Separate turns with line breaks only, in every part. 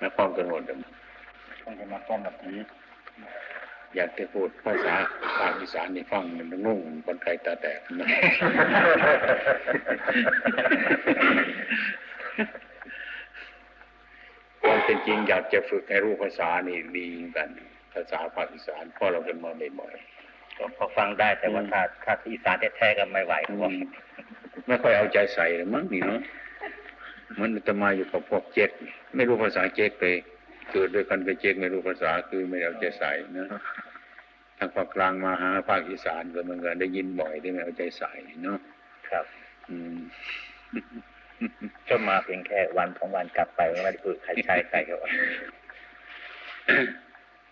มาพร้อมกันหมดเลย
ต้องจะมาต้อนแบบนี้
อยากจะพูดภาษาภาคอีสานนี่ฟังมันงงคนไทยตาแตกนะความเป็นจริงอยากจะฝึกให้รู้ภาษานี่ดีกัน ภาษาภาคอีสานเพราะเราเป็นมาบ่อย
ก็พอฟังได้แต่ว่าถ้าถ้าที่อีสานแท้ๆก็ไม่ไหว
ๆ
เพ
อื
ราะว่าม
ไม่ค่อยเอาใจใส่เลยมั้งนี่เนาะ มันจะมาอยู่กับพวกเจ๊กไม่รู้ภาษาเจ๊กเลยเกิดด้วยกันกับเจ๊กไม่รู้ภาษาคือไม่เอาใจใส่นะทางภาคกลางมาหาภาคอีสานก็เหมือนกันได้ยินบ่อยที่ไม่เอาใจใส่เนาะ
ครับ
อืม
ก็มาเพียงแค่วันของวันกลับไปไม่ได้พูดใครใช้ใครก็ว่า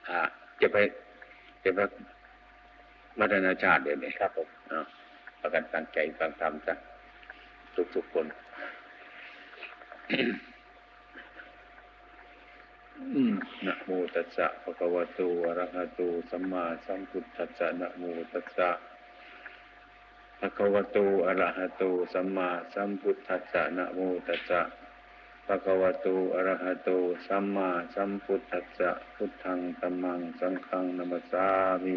อ่าจะไปจะไปวัฒนาชาติเดี๋ยวนี้
ครับผม
เอาประกันตั้งใจฟังธรรมซะทุกทุกๆคนอืม นะโมตัสสะภะคะวะโตอะระหะโตสัมมาสัมพุทธัสสะนะโมตัสสะภะคะวะโตอะระหะโตสัมมาสัมพุทธัสสะนะโมตัสสะภะคะวะโตอะระหะโตสัมมาสัมพุทธัสสะพุทธังธัมมังสังฆังนัมสสามิ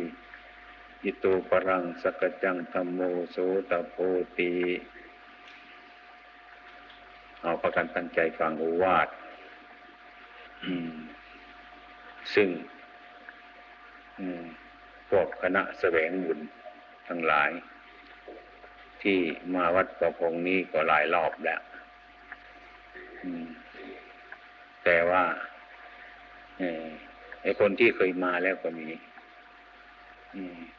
อิโตปรังสกกจังธัมโมโสตโพติ เอาประกันตั้งใจฟังโอวาทซึ่งพวกคณะแสวงบุญทั้งหลาย ที่มาวัดประพงนี้ก็หลายรอบแล้วแต่ว่าไอ้คนที่เคยมาแล้วก็มี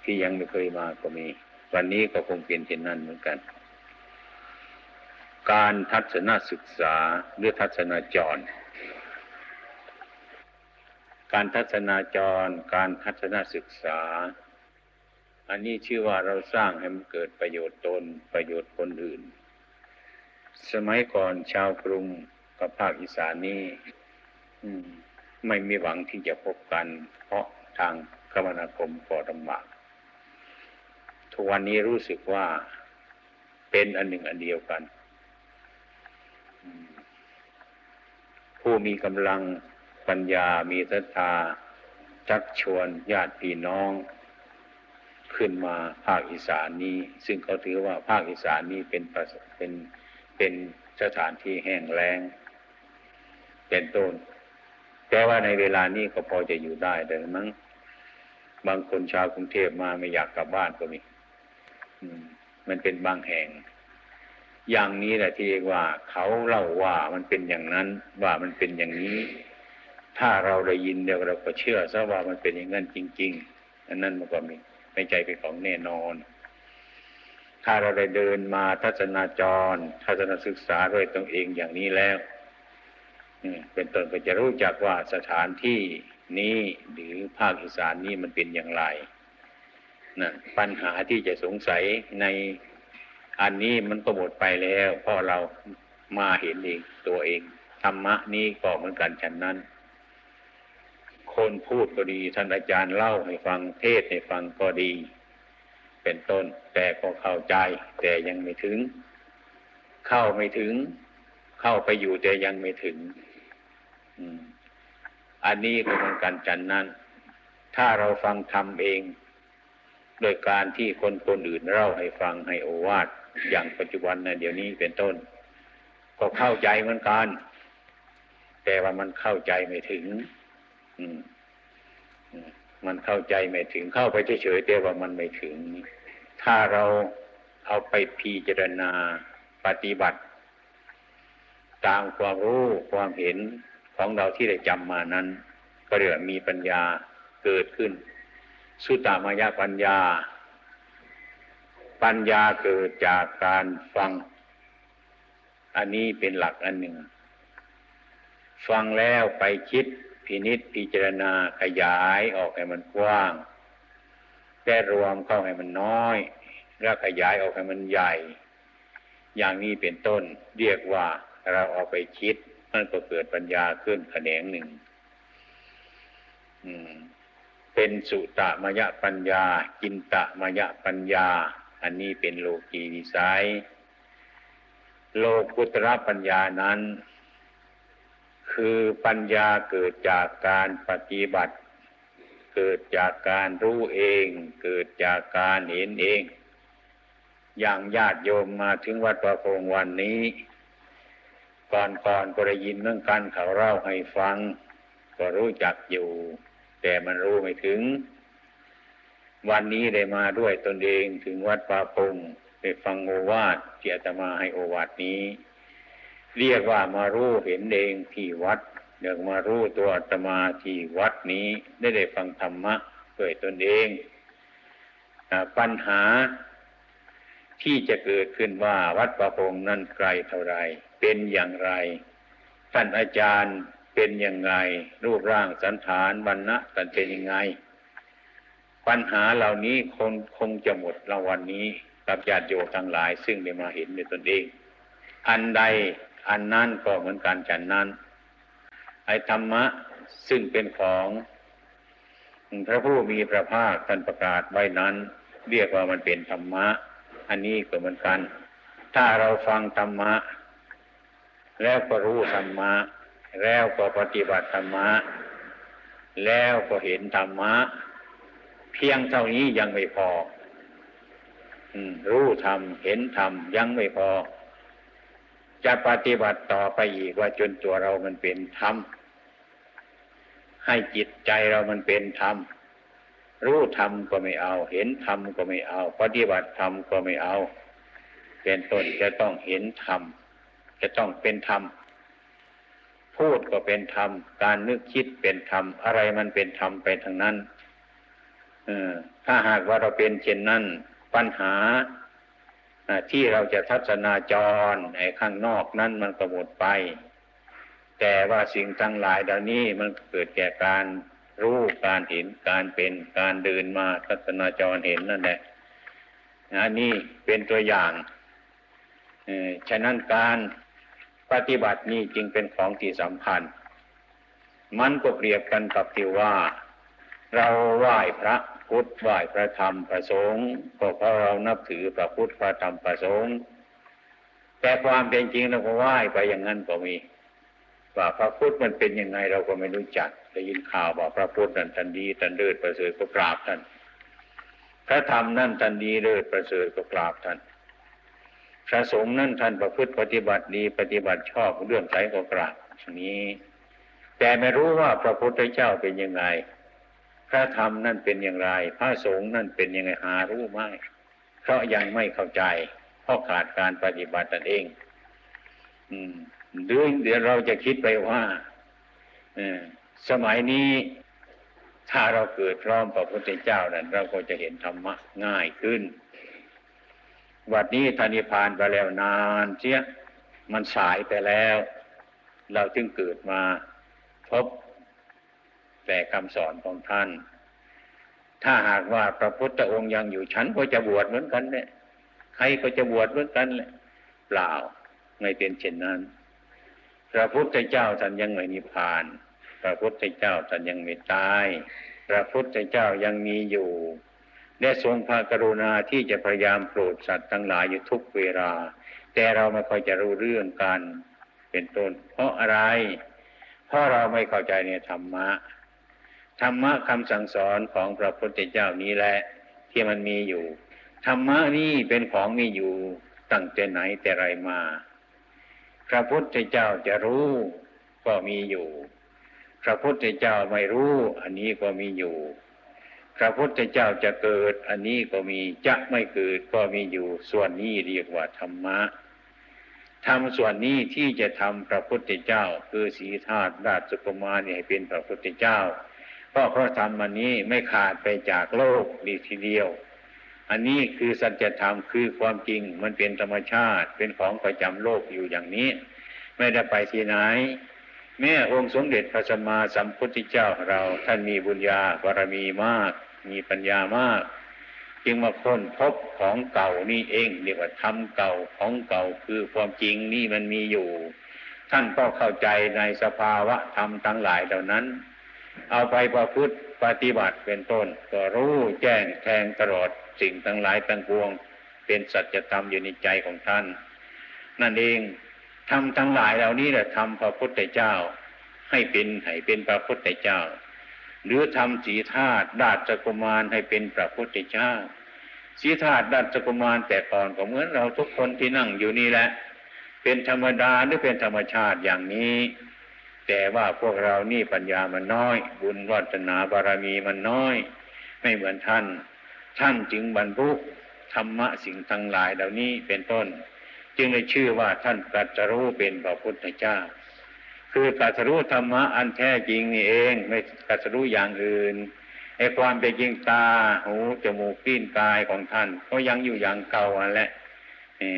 ที่ยังไม่เคยมาก็มี วันนี้ก็คงเป็นเช่นนั้นเหมือนกัน การทัศนศึกษาหรือทัศนาจร การทัศนาจร การทัศนศึกษา อันนี้ชื่อว่าเราสร้างให้มันเกิดประโยชน์ตนประโยชน์คนอื่น สมัยก่อนชาวกรุงกับภาคอีสานนี่ไม่มีหวังที่จะพบกัน เพราะทางคมนาคมก็ลำบากทุกวันนี้รู้สึกว่าเป็นอันหนึ่งอันเดียวกัน ผู้มีกำลังปัญญามีศรัทธาชักชวนญาติพี่น้อง ขึ้นมาภาคอีสานนี้ ซึ่งเขาถือว่าภาคอีสานนี้เป็นสเป็นเป็นสถานที่แห้งแล้ง เป็นต้น แต่ว่าในเวลานี้ก็พอจะอยู่ได้แต่มั้งบางคนชาวกรุงเทพมาไม่อยากกลับบ้านก็มีมันเป็นบางแห่ง อย่างนี้แหละที่เรียกว่าเขาเล่าว่ามันเป็นอย่างนั้นว่ามันเป็นอย่างนี้ ถ้าเราได้ยินเดี๋ยวเราก็เชื่อซะว่ามันเป็นอย่างนั้นจริง ๆ อันนั้นมันก็มีไม่ใจเป็นของแน่นอน ถ้าเราได้เดินมาทัศนาจร ทัศนศึกษาด้วยตนเองอย่างนี้แล้วเป็นต้นก็จะรู้จักว่าสถานที่นี้หรือภาคอีสานนี้มันเป็นอย่างไรนั่นปัญหาที่จะสงสัยใน อันนี้มันก็หมดไปแล้วเพราะเรามาเห็นเองตัวเองธรรมะนี้ก็เหมือนกันฉันนั้น คนพูดก็ดีท่านอาจารย์เล่าให้ฟังเทศให้ฟังก็ดี เป็นต้น แต่ก็เข้าใจ แต่ยังไม่ถึง เข้าไม่ถึง เข้าไปอยู่แต่ยังไม่ถึงอันนี้ก็เหมือนกันฉันนั้น ถ้าเราฟังธรรมเอง โดยการที่คนคนอื่นเล่าให้ฟังให้โอวาท อย่างปัจจุบันนะเดี๋ยวนี้เป็นต้น ก็เข้าใจเหมือนกัน แต่ว่ามันเข้าใจไม่ถึง อืมมันเข้าใจไม่ถึงเข้าไปเฉยๆแต่ว่ามันไม่ถึง ถ้าเราเอาไปพิจารณาปฏิบัติ ตามความรู้ความเห็นของเราที่ได้จำมานั้น ก็เรียกมีปัญญาเกิดขึ้น สุตตามายปัญญา ปัญญาเกิดจากการฟัง อันนี้เป็นหลักอันหนึ่ง ฟังแล้วไปคิดพินิษพิจารณาขยายออกให้มันกว้าง แต่รวมเข้าให้มันน้อย แล้วขยายออกให้มันใหญ่ อย่างนี้เป็นต้น เรียกว่าเราเอาไปคิด มันก็เกิดปัญญาขึ้นแขนงหนึ่งเป็นสุตะมยปัญญา กินตะมยปัญญา อันนี้เป็นโลกีวิสัย โลกุตระปัญญานั้น คือปัญญาเกิดจากการปฏิบัติ เกิดจากการรู้เอง เกิดจากการเห็นเอง อย่างญาติโยมมาถึงวัดประพงวันนี้ ก่อนก่อนก็ได้ยินเรื่องการเขาเล่าให้ฟัง ก็รู้จักอยู่ แต่มันรู้ไม่ถึง วันนี้ได้มาด้วยตนเองถึงวัดป่าพงได้ฟังโอวาทที่อาตมาให้โอวาทนี้ เรียกว่ามารู้เห็นเองที่วัดเดี๋ยวมารู้ตัวอาตมาที่วัดนี้ ได้ได้ฟังธรรมะด้วยตนเองปัญหาที่จะเกิดขึ้นว่าวัดประพงนั้นไกลเท่าไร เป็นอย่างไร ท่านอาจารย์เป็นอยังไงรูปร่างสันฐานวันณะกันเป็นยังไง ปัญหาเหล่านี้คงคงจะหมดรางวันนี้กับญาติโยมทั้งหลาย ซึ่งได้มาเห็นในตนเอง อันใดอันนั้นก็เหมือนกันฉันนั้น ไอธรรมะซึ่งเป็นของพระผู้มีพระภาคท่านประกาศไว้นั้น เรียกว่ามันเป็นธรรมะ อันนี้ก็เหมือนกัน ถ้าเราฟังธรรมะ แล้วก็รู้ธรรมะ แล้วก็ปฏิบัติธรรมะ แล้วก็เห็นธรรมะ เพียงเท่านี้ยังไม่พอรู้ธรรมเห็นธรรมยังไม่พอ จะปฏิบัติต่อไปอีกว่าจนตัวเรามันเป็นธรรมให้จิตใจเรามันเป็นธรรมรู้ธรรมก็ไม่เอา เห็นธรรมก็ไม่เอา ปฏิบัติธรรมก็ไม่เอา เป็นต้นจะต้องเห็นธรรมจะต้องเป็นธรรมพูดก็เป็นธรรม การนึกคิดเป็นธรรม อะไรมันเป็นธรรมไปทางนั้น ถ้าหากว่าเราเป็นเช่นนั้นปัญหาที่เราจะทัศนาจรในข้างนอกนั้นมันก็หมดไป แต่ว่าสิ่งทั้งหลายเหล่านี้มันเกิดแก่การรู้การเห็นการเป็นการเดินมาทัศนาจรเห็นนั่นแหละอันนี้เป็นตัวอย่างฉะนั้นการปฏิบัตินี้จึงเป็นของที่สำคัญ มันก็เปรียบกันกับที่ว่า เราไหว้พระ พุทธไหว้พระธรรมพระสงฆ์ก็เพราะเรานับถือพระพุทธพระธรรมพระสงฆ์แต่ความเป็นจริงเราก็ไหว้ไปอย่างนั้นก็มีว่าพระพุทธมันเป็นยังไงเราก็ไม่รู้จักได้ยินข่าวว่าพระพุทธนั้นทันดีทันเลิศประเสริฐก็กราบท่านพระธรรมนั่นทันดีเลิศประเสริฐก็กราบท่านพระสงฆ์นั่นท่านประพฤติปฏิบัติดีปฏิบัติชอบเรื่องใสก็กราบนี้ แต่ไม่รู้ว่าพระพุทธเจ้าเป็นยังไง พระธรรมนั่นเป็นอย่างไร พระสงฆ์นั่นเป็นยังไงหารู้ไหมเพราะยังไม่เข้าใจ เพราะขาดการปฏิบัติตนเอง อืมเดี๋ยวเดี๋ยวเราจะคิดไปว่าสมัยนี้ถ้าเราเกิดพร้อมพระพุทธเจ้านั้นเราก็จะเห็นธรรมะง่ายขึ้น วัดนี้ธนิพานไปแล้วนานเชียมันสายไปแล้ว เราจึงเกิดมาพบ แต่คำสอนของท่าน ถ้าหากว่าพระพุทธองค์ยังอยู่ฉันก็จะบวชเหมือนกันเนี่ยใครก็จะบวชเหมือนกันเลยเปล่าไม่เป็นเช่นนั้น พระพุทธเจ้าท่านยังไม่นิพพาน พระพุทธเจ้าท่านยังไม่ตาย พระพุทธเจ้ายังมีอยู่และทรงพระกรุณาที่จะพยายามโปรดสัตว์ทั้งหลายอยู่ทุกเวลา แต่เราไม่ค่อยจะรู้เรื่องกัน เป็นต้น เพราะอะไร เพราะเราไม่เข้าใจในธรรมะ ธรรมะคำสั่งสอนของพระพุทธเจ้านี้แหละที่มันมีอยู่ ธรรมะนี่เป็นของมีอยู่ตั้งแต่ไหนแต่ไรมา พระพุทธเจ้าจะรู้ก็มีอยู่ พระพุทธเจ้าไม่รู้ อันนี้ก็มีอยู่ พระพุทธเจ้าจะเกิด อันนี้ก็มีจะไม่เกิดก็มีอยู่ ส่วนนี้เรียกว่าธรรมะทำส่วนนี้ที่จะทำพระพุทธเจ้า คือสีธาตุราชกุมารให้เป็นพระพุทธเจ้า ก็เพราะธรรมอันนี้ไม่ขาดไปจากโลกดีทีเดียว อันนี้คือสัจธรรมคือความจริงมันเป็นธรรมชาติเป็นของประจำโลกอยู่อย่างนี้ ไม่ได้ไปที่ไหน แม่องค์สมเด็จพระสัมมาสัมพุทธเจ้าเราท่านมีบุญญาบารมีมาก มีปัญญามาก จึงมาค้นพบของเก่านี่เองเรียกว่าธรรมเก่าของเก่าคือความจริงนี่มันมีอยู่ ท่านก็เข้าใจในสภาวะธรรมทั้งหลายเหล่านั้น เอาไปประพฤติปฏิบัติเป็นต้น ก็รู้แจ้งแทงตลอดสิ่งทั้งหลายตั้งปวง เป็นสัจธรรมอยู่ในใจของท่าน นั่นเองทำทั้งหลายเหล่านี้แหละทำพระพุทธเจ้า ให้เป็นให้เป็นพระพุทธเจ้า หรือทำสีธาตุราชกุมารให้เป็นพระพุทธเจ้าสีธาตุราชกุมารแต่ก่อนก็เหมือนเราทุกคนที่นั่งอยู่นี่แหละ เป็นธรรมดาหรือเป็นธรรมชาติอย่างนี้ แต่ว่าพวกเรานี่ปัญญามันน้อย บุญวัฒนาบารมีมันน้อย ไม่เหมือนท่าน ท่านจึงบรรลุธรรมะสิ่งทั้งหลายเหล่านี้เป็นต้น จึงได้ชื่อว่าท่านตรัสรู้เป็นพระพุทธเจ้า คือตรัสรู้ธรรมะอันแท้จริงนี่เองไม่ตรัสรู้อย่างอื่นไอ้ความเป็นจริงตาหูจมูกลิ้นกายของท่าน ก็ยังอยู่อย่างเก่าอันแหละนี่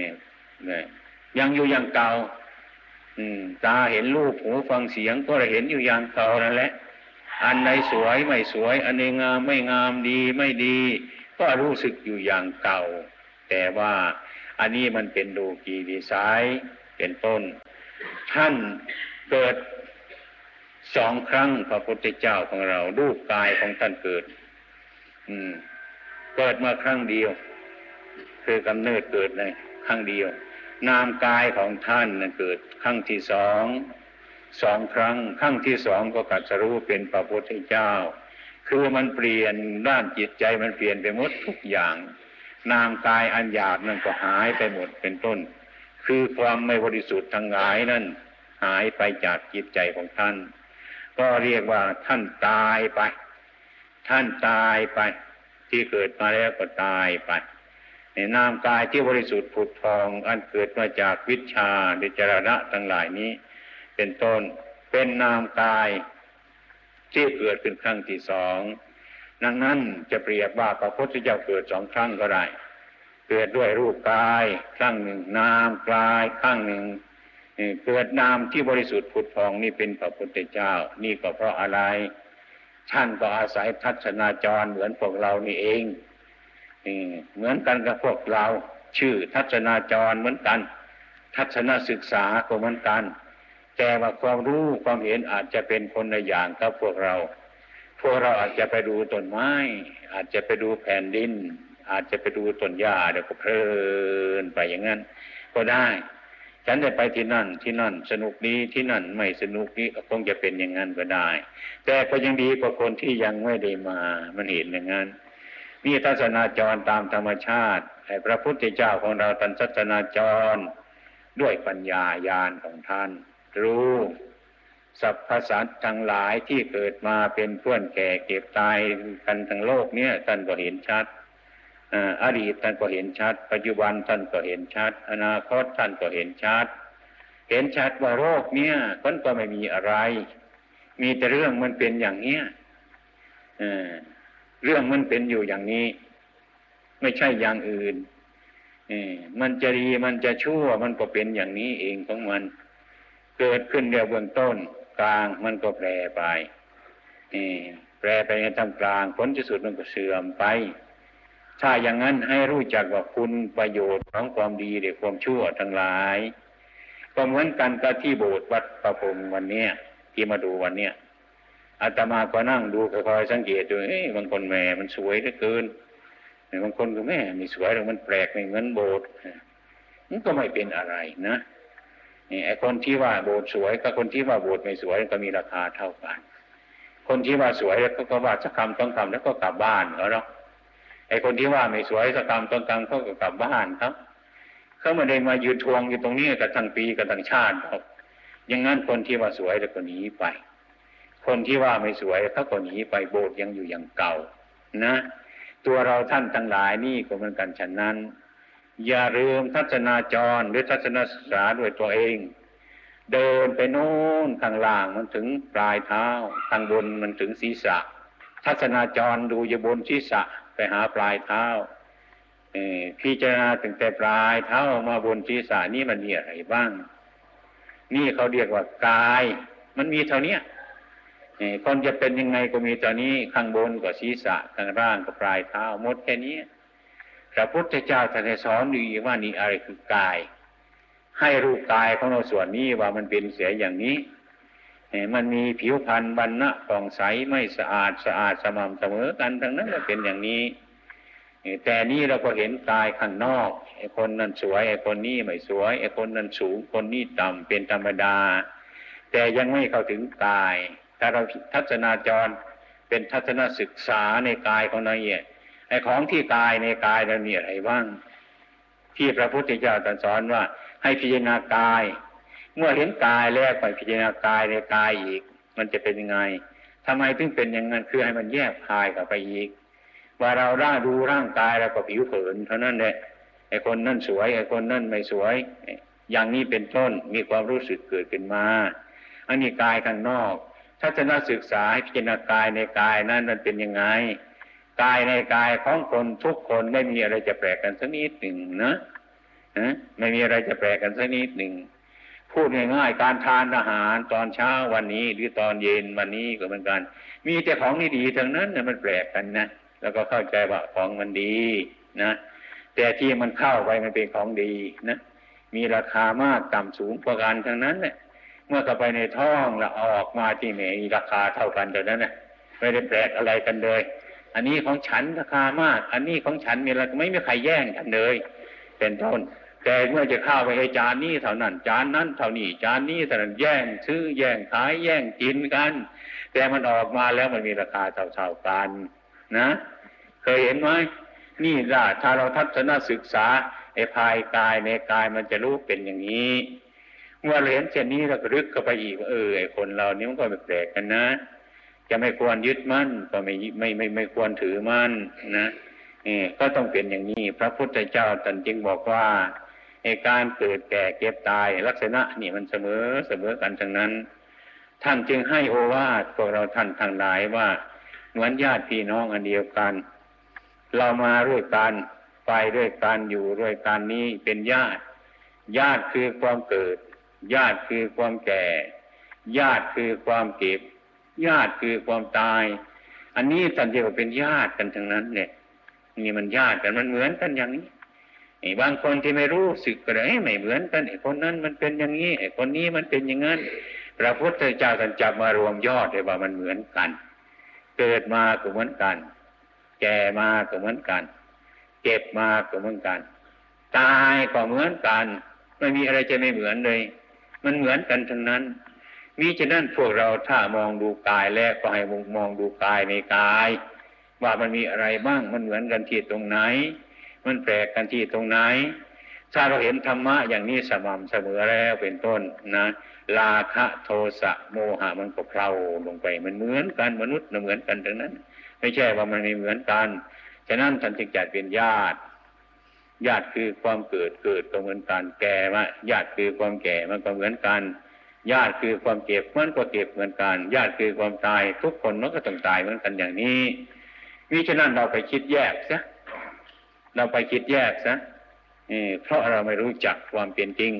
ยังอยู่อย่างเก่า ตาเห็นรูปหูฟังเสียงก็เห็นอยู่อย่างเก่านั่นแหละ อันไหนสวยไม่สวย อันไหนงามไม่งามดีไม่ดี ก็รู้สึกอยู่อย่างเก่า แต่ว่าอันนี้มันเป็นดูกีดีไซน์เป็นต้น ท่านเกิดสองครั้งพระพุทธเจ้าของเรารูปกายของท่านเกิด อืม เกิดมาครั้งเดียว คือกำเนิดเกิดในครั้งเดียว นามกายของท่านเกิดครั้งที่สองสองครั้งครั้งที่สองก็กัดสรู้เป็นพระพุทธเจ้า คือมันเปลี่ยนด้านจิตใจมันเปลี่ยนไปหมดทุกอย่าง นามกายอันหยาบนั่นก็หายไปหมดเป็นต้น คือความไม่บริสุทธิ์ทั้งหลายนั่นหายไปจากจิตใจของท่าน ก็เรียกว่าท่านตายไป ท่านตายไป ที่เกิดมาแล้วก็ตายไป นนามกายที่บริสุทธิ์ผุดพอง อันเกิดมาจากวิชาดิจรณะทั้งหลายนี้ เป็นต้นเป็นนามกายที่เกิดขึ้นครั้งที่สองดังนั้นจะเปรียบว่าพระพุทธเจ้าเกิดสองครั้งก็ได้เกิดด้วยรูปกายครั้งหนึ่งนามกายครั้งหนึ่งเกิดนามที่บริสุทธิ์ผุดพองนี่เป็นพระพุทธเจ้า นี่ก็เพราะอะไร ท่านก็อาศัยทัศนาจรเหมือนพวกเรานี่เอง เหมือนกันกับพวกเรา ชื่อทัศนาจรเหมือนกัน ทัศนศึกษาก็เหมือนกัน แต่ว่าความรู้ความเห็นอาจจะเป็นคนละอย่างกับพวกเรา พวกเราอาจจะไปดูต้นไม้ อาจจะไปดูแผ่นดิน อาจจะไปดูต้นหญ้าเดี๋ยวก็เพลินไปอย่างนั้น ก็ได้ฉันได้ไปที่นั่นที่นั่นสนุกนี้ที่นั่นไม่สนุกนี้คงจะเป็นอย่างนั้นก็ได้ แต่ก็ยังดีกว่าคนที่ยังไม่ได้มา มันเห็นอย่างนั้น มีทัศนาจรตามธรรมชาติให้พระพุทธเจ้าของเราตันทัศนาจร ด้วยปัญญาญาณของท่าน รู้สรรพสัตว์ทั้งหลายที่เกิดมาเป็นเพื่อนแก่เก็บตายกันทั้งโลกเนี่ยท่านก็เห็นชัดอดีตท่านก็เห็นชัด ปัจจุบันท่านก็เห็นชัด อนาคตท่านก็เห็นชัด เห็นชัดว่าโรคเนี่ยมันก็ไม่มีอะไร มีแต่เรื่องมันเป็นอย่างเนี้ย เรื่องมันเป็นอยู่อย่างนี้ ไม่ใช่อย่างอื่นมันจะดีมันจะชั่วมันก็เป็นอย่างนี้เองของมัน เกิดขึ้นเดียวเบื้องต้น กลางมันก็แปรไปแปรไปในทำกลางผลที่สุดมันก็เสื่อมไป ถ้าอย่างนั้นให้รู้จักว่าคุณประโยชน์ของความดีหรือความชั่วทั้งหลายก็เหมือนกันกับที่โบสถ์วัดประพงวันเนี้ยที่มาดูวันเนี้ย อาตมาก็นั่งดูคอยสังเกตดูเอ้บางคนแม่มันสวยเหลือเกินบางคนก็แม่มีสวยแต่มันแปลกไม่เหมือนโบสถ์มันก็ไม่เป็นอะไรนะไอ้คนที่ว่าโบสถ์สวยกับคนที่ว่าโบสถ์ไม่สวยก็มีราคาเท่ากัน คนที่ว่าสวยแล้วก็ว่าสักคำต้องคำแล้วก็กลับบ้านเขาเนาะไอ้คนที่ว่าไม่สวยสักคำต้องคำเขาก็กลับบ้านครับเขาไม่ได้มายืนทวงอยู่ตรงนี้กับทั้งปีกับทั้งชาติครับอย่างนั้นคนที่ว่าสวยแล้วก็หนีไป คนที่ว่าไม่สวยเขาก็หนีไปโบสถ์ยังอยู่อย่างเก่า นะ ตัวเราท่านทั้งหลายนี่ก็เหมือนกันฉะนั้น อย่าลืมทัศนาจรหรือทัศนศึกษาด้วยตัวเอง เดินไปโน่นข้างล่างมันถึงปลายเท้าข้างบนมันถึงศีรษะ ทัศนาจรดูอย่าบนศีรษะไปหาปลายเท้าพิจารณาถึงแต่ปลายเท้ามาบนศีรษะนี่มันมีอะไรบ้าง นี่เขาเรียกว่ากาย มันมีเท่านี้ คนจะเป็นยังไงก็มีตอนนี้ข้างบนก็ศีรษะข้างล่างก็ปลายเท้าหมดแค่นี้พระพุทธเจ้าท่านสอนดีว่านี่อะไรคือกาย ให้รูปกายของเราส่วนนี้ว่ามันเป็นเสียอย่างนี้มันมีผิวพรรณบรรณะผ่องใสไม่สะอาดสะอาดสม่ำเสมอกันทั้งนั้นก็เป็นอย่างนี้ แต่นี้เราก็เห็นกายข้างนอกไอ้คนนั้นสวยไอ้คนนี้ไม่สวยไอ้คนนั้นสูงคนนี้ต่ำเป็นธรรมดา แต่ยังไม่เข้าถึงกาย ถ้าเราทัศนาจรเป็นทัศนศึกษาในกายของเราเนี่ยไอ้ของที่กายในกายเรามีอะไรบ้างที่พระพุทธเจ้าตรัสสอนว่า ให้พิจารณากาย เมื่อเห็นกายแล้วไปพิจารณากายในกายอีก มันจะเป็นยังไงทำไมถึงเป็นอย่างนั้นคือให้มันแยกกายกับไปอีก ว่าเราร่าดูร่างกายเราก็ผิวเผินเท่านั้นแหละไอ้คนนั่นสวยไอ้คนนั่นไม่สวย อย่างนี้เป็นต้นมีความรู้สึกเกิดขึ้นมา อันนี้กายข้างนอก ทัศนศึกษาให้พิจารณากายในกายนั้นมันเป็นยังไง กายในกายของคนทุกคนไม่มีอะไรจะแปลกกันสักนิดหนึ่งนะนะไม่มีอะไรจะแปลกกันสักนิดหนึ่งพูดง่ายๆการทานอาหารตอนเช้าวันนี้ หรือตอนเย็นวันนี้ก็เหมือนกัน มีแต่ของดีๆทั้งนั้นนะมันแปลกกันนะแล้วก็เข้าใจว่าของมันดีนะแต่ที่มันเข้าไปมันเป็นของดีนะมีราคามากต่ำสูงประการทั้งนั้นเนี่ย เมื่อเข้าไปในท้องแล้วออกมาที่ไหนราคาเท่ากันเท่านั้นนะไม่ได้แปลกอะไรกันเลย อันนี้ของฉันราคามาก อันนี้ของฉันมีอะไรไม่มีใครแย่งกันเลย เป็นต้นแต่เมื่อจะเข้าไปไอ้จานนี้เท่านั้น จานนั้นเท่านี้จานนี้เท่านั้นแย่งซื้อแย่งขายแย่งกินกัน แต่มันออกมาแล้วมันมีราคาเท่าๆกันนะ เคยเห็นไหมนี่ล่ะถ้าเราทัศนศึกษาไอ้ภายกายในกายมันจะรู้เป็นอย่างนี้ เมื่อเราเห็นเช่นนี้เราก็ลึกเข้าไปอีกเออไอคนเรานี่มันก็แปลกกันนะ จะไม่ควรยึดมั่นก็ไม่ไม่ไม่ไม่ควรถือมั่นนะนี่ก็ต้องเป็นอย่างนี้ พระพุทธเจ้าตรัสจึงบอกว่าไอ้การเกิดแก่เก็บตายลักษณะนี่มันเสมอเสมอกันทั้งนั้น ท่านจึงให้โอวาทพวกเราท่านทั้งหลายว่าเหมือนญาติพี่น้องอันเดียวกัน เรามาด้วยกันไปด้วยกันอยู่ด้วยกันนี้เป็นญาติ ญาติคือความเกิด ญาติคือความแก่ ญาติคือความเก็บ ญาติคือความตาย อันนี้ท่านเรียวเป็นญาติกันทั้งนั้นเนี่ยนี่มันญาติกันมันเหมือนกันอย่างนี้ไอ้บางคนที่ไม่รู้สึกก็เลยไม่เหมือนกันไอ้คนนั้นมันเป็นอย่างนี้ไอ้คนนี้มันเป็นอย่างนั้นพระพุทธเจ้าท่านจับมารวมยอดเลยว่ามันเหมือนกัน เกิดมาก็เหมือนกัน แก่มาก็เหมือนกัน เก็บมาก็เหมือนกัน ตายก็เหมือนกัน ไม่มีอะไรจะไม่เหมือนเลย มันเหมือนกันทั้งนั้นมิฉะนั้นพวกเราถ้ามองดูกายแล้วก็ให้มองดูกายในกาย ว่ามันมีอะไรบ้างมันเหมือนกันที่ตรงไหน มันแปลกกันที่ตรงไหน ถ้าเราเห็นธรรมะอย่างนี้สม่ำเสมอแล้วเป็นต้นนะลาคะโทสะโมหะมันก็เพลาลงไปมันเหมือนกันมนุษย์เหมือนกันทั้งนั้น ไม่ใช่ว่ามันไม่เหมือนกัน ฉะนั้นท่านจึงจัดเป็นญาติ ญาติคือความเกิดเกิดก็เหมือนกันแก่มาญาติคือความแก่มันก็เหมือนกัน ญาติคือความเก็บมันก็เก็บเหมือนกัน ญาติคือความตายทุกคนมันก็ต้องตายเหมือนกันอย่างนี้มิฉะนั้นเราไปคิดแยกซะเราไปคิดแยกซะเพราะเราไม่รู้จักความเป็นจริง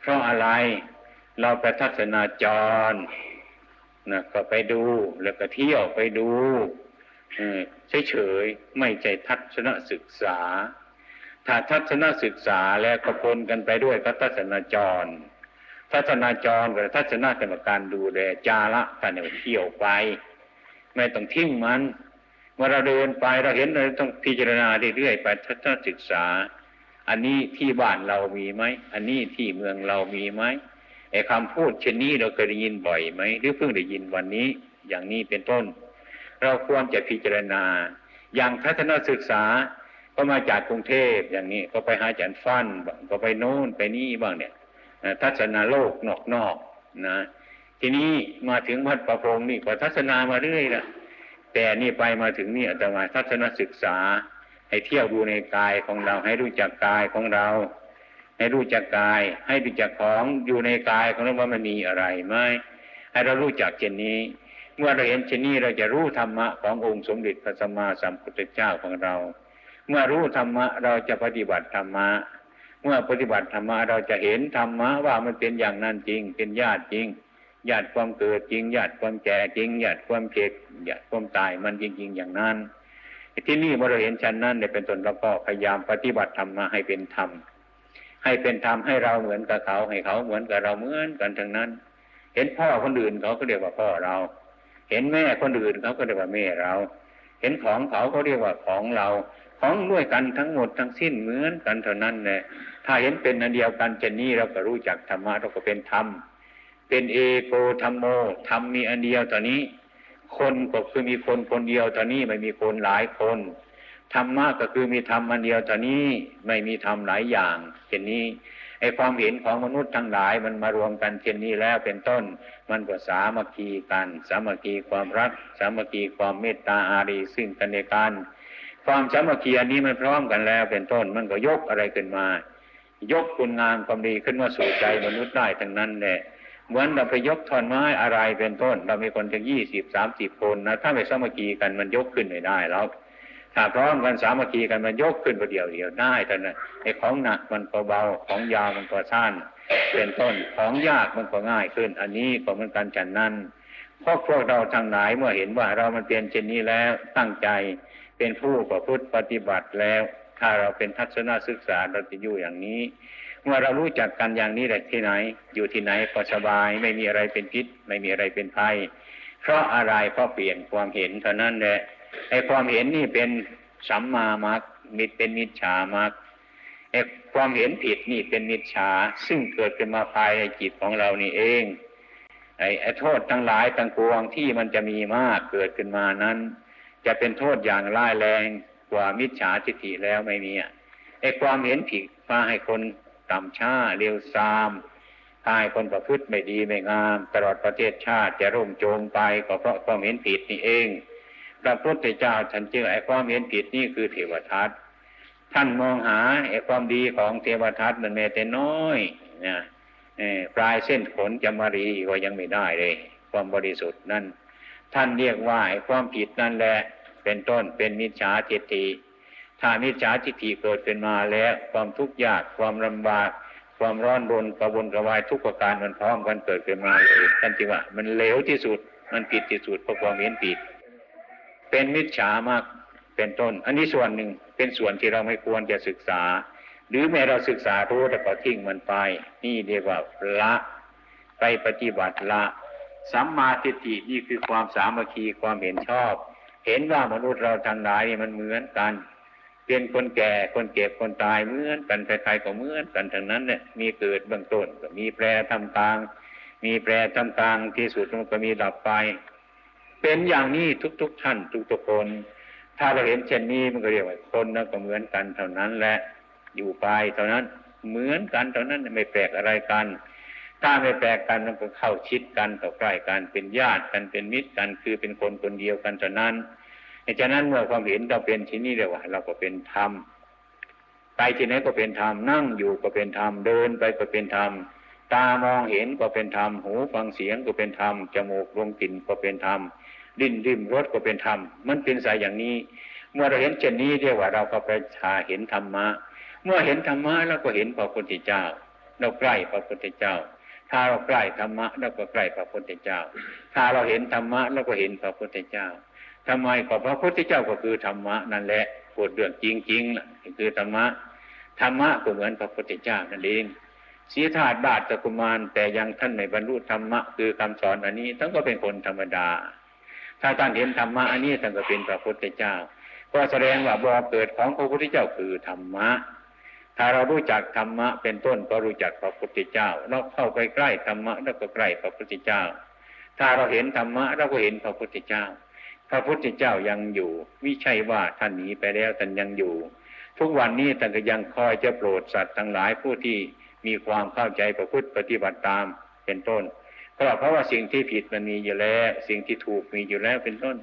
เพราะอะไรเราไปทัศนาจรนะก็ไปดูแล้วก็เที่ยวไปดูเฉยๆไม่ใจทัศนศึกษา ถ้าทัศนศึกษาแล้วก็ปนกันไปด้วยก็ทัศนาจร ทัศนาจรกับทัศนากรรมการดูแลจาระกันเนี่ยเที่ยวไป ไม่ต้องทิ้งมันเมื่อเราเดินไปเราเห็นเราต้องพิจารณาเรื่อยๆไปทัศนศึกษา อันนี้ที่บ้านเรามีไหมอันนี้ที่เมืองเรามีไหมไอ้คำพูดเช่นนี้เราเคยได้ยินบ่อยไหมหรือเพิ่งได้ยินวันนี้ อย่างนี้เป็นต้น เราควรจะพิจารณา อย่างทัศนศึกษา ก็มาจากกรุงเทพอย่างนี้ ก็ไปหาอาจารย์ฟันบ้างก็ไปโน่นไปนี่บ้างเนี่ยทัศนาโลกนอกๆนะ ทีนี้มาถึงวัดประพงนี่ก็ทัศนามาเรื่อยละแต่นี่ไปมาถึงนี่อาตมาทัศนศึกษา ให้เที่ยวดูในกายของเรา ให้รู้จักกายของเรา ให้รู้จักกาย ให้รู้จักของอยู่ในกายของเราว่ามันมีอะไรไหมให้เรารู้จักเช่นนี้ เมื่อเราเห็นเช่นนี้เราจะรู้ธรรมะขององค์สมเด็จพระสัมมาสัมพุทธเจ้าของเรา เมื่อรู้ธรรมะเราจะปฏิบัติธรรมะ เมื่อปฏิบัติธรรมะเราจะเห็นธรรมะว่ามันเป็นอย่างนั้นจริง เป็นญาติจริงญาติความเกิดจริงญาติความแก่จริงญาติความเก็บญาติความตายมันจริง ๆ อย่างนั้นที่นี่เมื่อเราเห็นชั้นนั้นเนี่ยเป็นตนเราก็พยายามปฏิบัติธรรมมาให้เป็นธรรมให้เป็นธรรมให้เราเหมือนกับเขาให้เขาเหมือนกับเราเหมือนกันทั้งนั้น เห็นพ่อคนอื่นเขาก็เรียกว่าพ่อเรา เห็นแม่คนอื่นเขาก็เรียกว่าแม่เรา เห็นของเขาเขาเรียกว่าของเรา ของด้วยกันทั้งหมดทั้งสิ้นเหมือนกันเท่านั้นแหละถ้าเห็นเป็นอันเดียวกันเช่นนี้เราก็รู้จักธรรมะเราก็เป็นธรรม เป็นเอโกธรรมโมธรรมมีอันเดียวตอนนี้ คนก็คือมีคนคนเดียวตอนนี้ไม่มีคนหลายคนธรรมะก็คือมีธรรมอันเดียวตอนนี้ไม่มีธรรมหลายอย่างเช่นนี้ไอความเห็นของมนุษย์ทั้งหลายมันมารวมกันเช่นนี้แล้วเป็นต้น มันก็สามัคคีกัน สามัคคีความรัก สามัคคีความเมตตาอารีซึ่งกันและกัน ความสามัคคีอันนี้มันพร้อมกันแล้ว เป็นต้นมันก็ยกอะไรขึ้นมา ยกคุณงามความดีขึ้นมาสู่ใจมนุษย์ได้ทั้งนั้นแหละเหมือนเราไปยกท่อนไม้อะไรเป็นต้น เรามีคนถึงยี่สิบสามสิบคนนะถ้าไม่สามัคคีกันมันยกขึ้นไม่ได้แล้วถ้าพร้อมกันสามัคคีกันมันยกขึ้นประเดียวเดียวได้แต่นะไอ้ของหนักมันก็เบาของยาวมันก็สั้นเป็นต้นของยากมันก็ง่ายขึ้น อันนี้ก็เหมือนกันฉันนั้นพวกพวกเราทั้งหลายเมื่อเห็นว่าเรามันเปลี่ยนเช่นนี้แล้วตั้งใจ เป็นผู้ประพฤติปฏิบัติแล้ว ถ้าเราเป็นทัศนศึกษาเราจะอยู่อย่างนี้ เมื่อเรารู้จักกันอย่างนี้แหละที่ไหน อยู่ที่ไหนก็สบาย ไม่มีอะไรเป็นพิษ ไม่มีอะไรเป็นภัย เพราะอะไรเพราะเปลี่ยนความเห็นเท่านั้นแหละไอ้ความเห็นนี่เป็นสัมมามัคมิเป็นมิจฉามัคไอ้ความเห็นผิดนี่เป็นมิจฉาซึ่งเกิดขึ้นมาภายในจิตของเรานี่เองไอ้ไอ้โทษทั้งหลายทั้งปวงที่มันจะมีมากเกิดขึ้นมานั้น จะเป็นโทษอย่างร้ายแรงกว่ามิจฉาทิฏฐิแล้วไม่มีไอ้ความเห็นผิดพาให้คนต่ำช้าเร็วซามพาให้คนประพฤติไม่ดีไม่งาม ตลอดประเทศชาติจะร่มโจมไปก็เพราะความเห็นผิดนี่เองพระพุทธเจ้าท่านจึงไอ้ความเห็นผิดนี่คือเทวทัตท่านมองหาไอ้ความดีของเทวทัตมันแม้แต่น้อยนะปลายเส้นขนจมารีก็ยังไม่ได้เลย ความบริสุทธิ์นั่นท่านเรียกว่าไอ้ความผิดนั่นแหละ เป็นต้นเป็นมิจฉาทิฏฐิถ้ามิจฉาทิฏฐิเกิดเป็นมาแล้วความทุกข์ยากความลำบาก ความร้อนรนกระวนกระวายทุกประการมันพร้อมกันเกิดขึ้นมาเลยท่านจึงว่า มันเลวที่สุดมันผิดที่สุดเพราะความเห็นผิด เป็นมิจฉามากเป็นต้น อันนี้ส่วนหนึ่งเป็นส่วนที่เราไม่ควรจะศึกษา หรือแม้เราศึกษารู้แต่ก็ทิ้งมันไป นี่เรียกว่าละไปปฏิบัติละสัมมาทิฏฐินี่คือความสามัคคีความเห็นชอบ เห็นว่ามนุษย์เราทั้งหลายนี่มันเหมือนกัน เป็นคนแก่คนเก็บคนตายเหมือนกันใครๆก็เหมือนกันทั้งนั้นเนี่ยมีเกิดเบื้องต้นก็มีแปรทำกลาง มีแปรทำกลางที่สุดมันก็มีดับไป เป็นอย่างนี้ทุก ๆ ท่านทุกๆคน ถ้าเราเห็นเช่นนี้มันก็เรียกว่าคนนั้นก็เหมือนกันเท่านั้นแหละอยู่ไปเท่านั้นเหมือนกันเท่านั้นไม่แปลกอะไรกัน ถ้าไม่แปลกกันมันก็เข้าชิดกันเข้าใกล้กันเป็นญาติกันเป็นมิตรกันคือเป็นคนคนเดียวกันเท่านั้นฉะนั้นเมื่อความเห็นเราเป็นที่นี่เรียกว่า เราก็เป็นธรรมไปที่ไหนก็เป็นธรรมนั่งอยู่ก็เป็นธรรมเดินไปก็เป็นธรรมตามองเห็นก็เป็นธรรมหูฟังเสียงก็เป็นธรรมจมูกลมกลิ่นก็เป็นธรรมดิ้นริมรถก็เป็นธรรมมันเป็นสายอย่างนี้ เมื่อเราเห็นเช่นนี้เรียกว่าเราก็ไปชาเห็นธรรมะ เมื่อเห็นธรรมะเราก็เห็นพระพุทธเจ้า เราใกล้พระพุทธเจ้า ถ้าเราใกล้ธรรมะเราก็ใกล้พระพุทธเจ้า ถ้าเราเห็นธรรมะเราก็เห็นพระพุทธเจ้าทำไมก็พระพุทธเจ้าก็คือธรรมะนั่นแหละพูดเรื่องจริงๆล่ะคือธรรมะธรรมะก็เหมือนพระพุทธเจ้านั่นเองสีธาตุบาทตะกุมารแต่ยังท่านไม่บรรลุธรรมะคือคำสอนอันนี้ท่านก็เป็นคนธรรมดา ถ้าท่านเห็นธรรมะอันนี้ท่านก็เป็นพระพุทธเจ้า ก็แสดงว่าบ่อเกิดของพระพุทธเจ้าคือธรรมะ ถ้าเรารู้จักธรรมะเป็นต้นก็รู้จักพระพุทธเจ้า เราเข้าไปใกล้ธรรมะแล้วก็ใกล้พระพุทธเจ้า ถ้าเราเห็นธรรมะเราก็เห็นพระพุทธเจ้า พระพุทธเจ้ายังอยู่ไม่ใช่ว่าท่านหนีไปแล้วท่านยังอยู่ ทุกวันนี้ท่านก็ยังคอยจะโปรดสัตว์ทั้งหลายผู้ที่มีความเข้าใจประพฤติปฏิบัติตามเป็นต้นเพราะเพราะว่าสิ่งที่ผิดมันมีอยู่แล้ว สิ่งที่ถูกมีอยู่แล้วเป็นต้น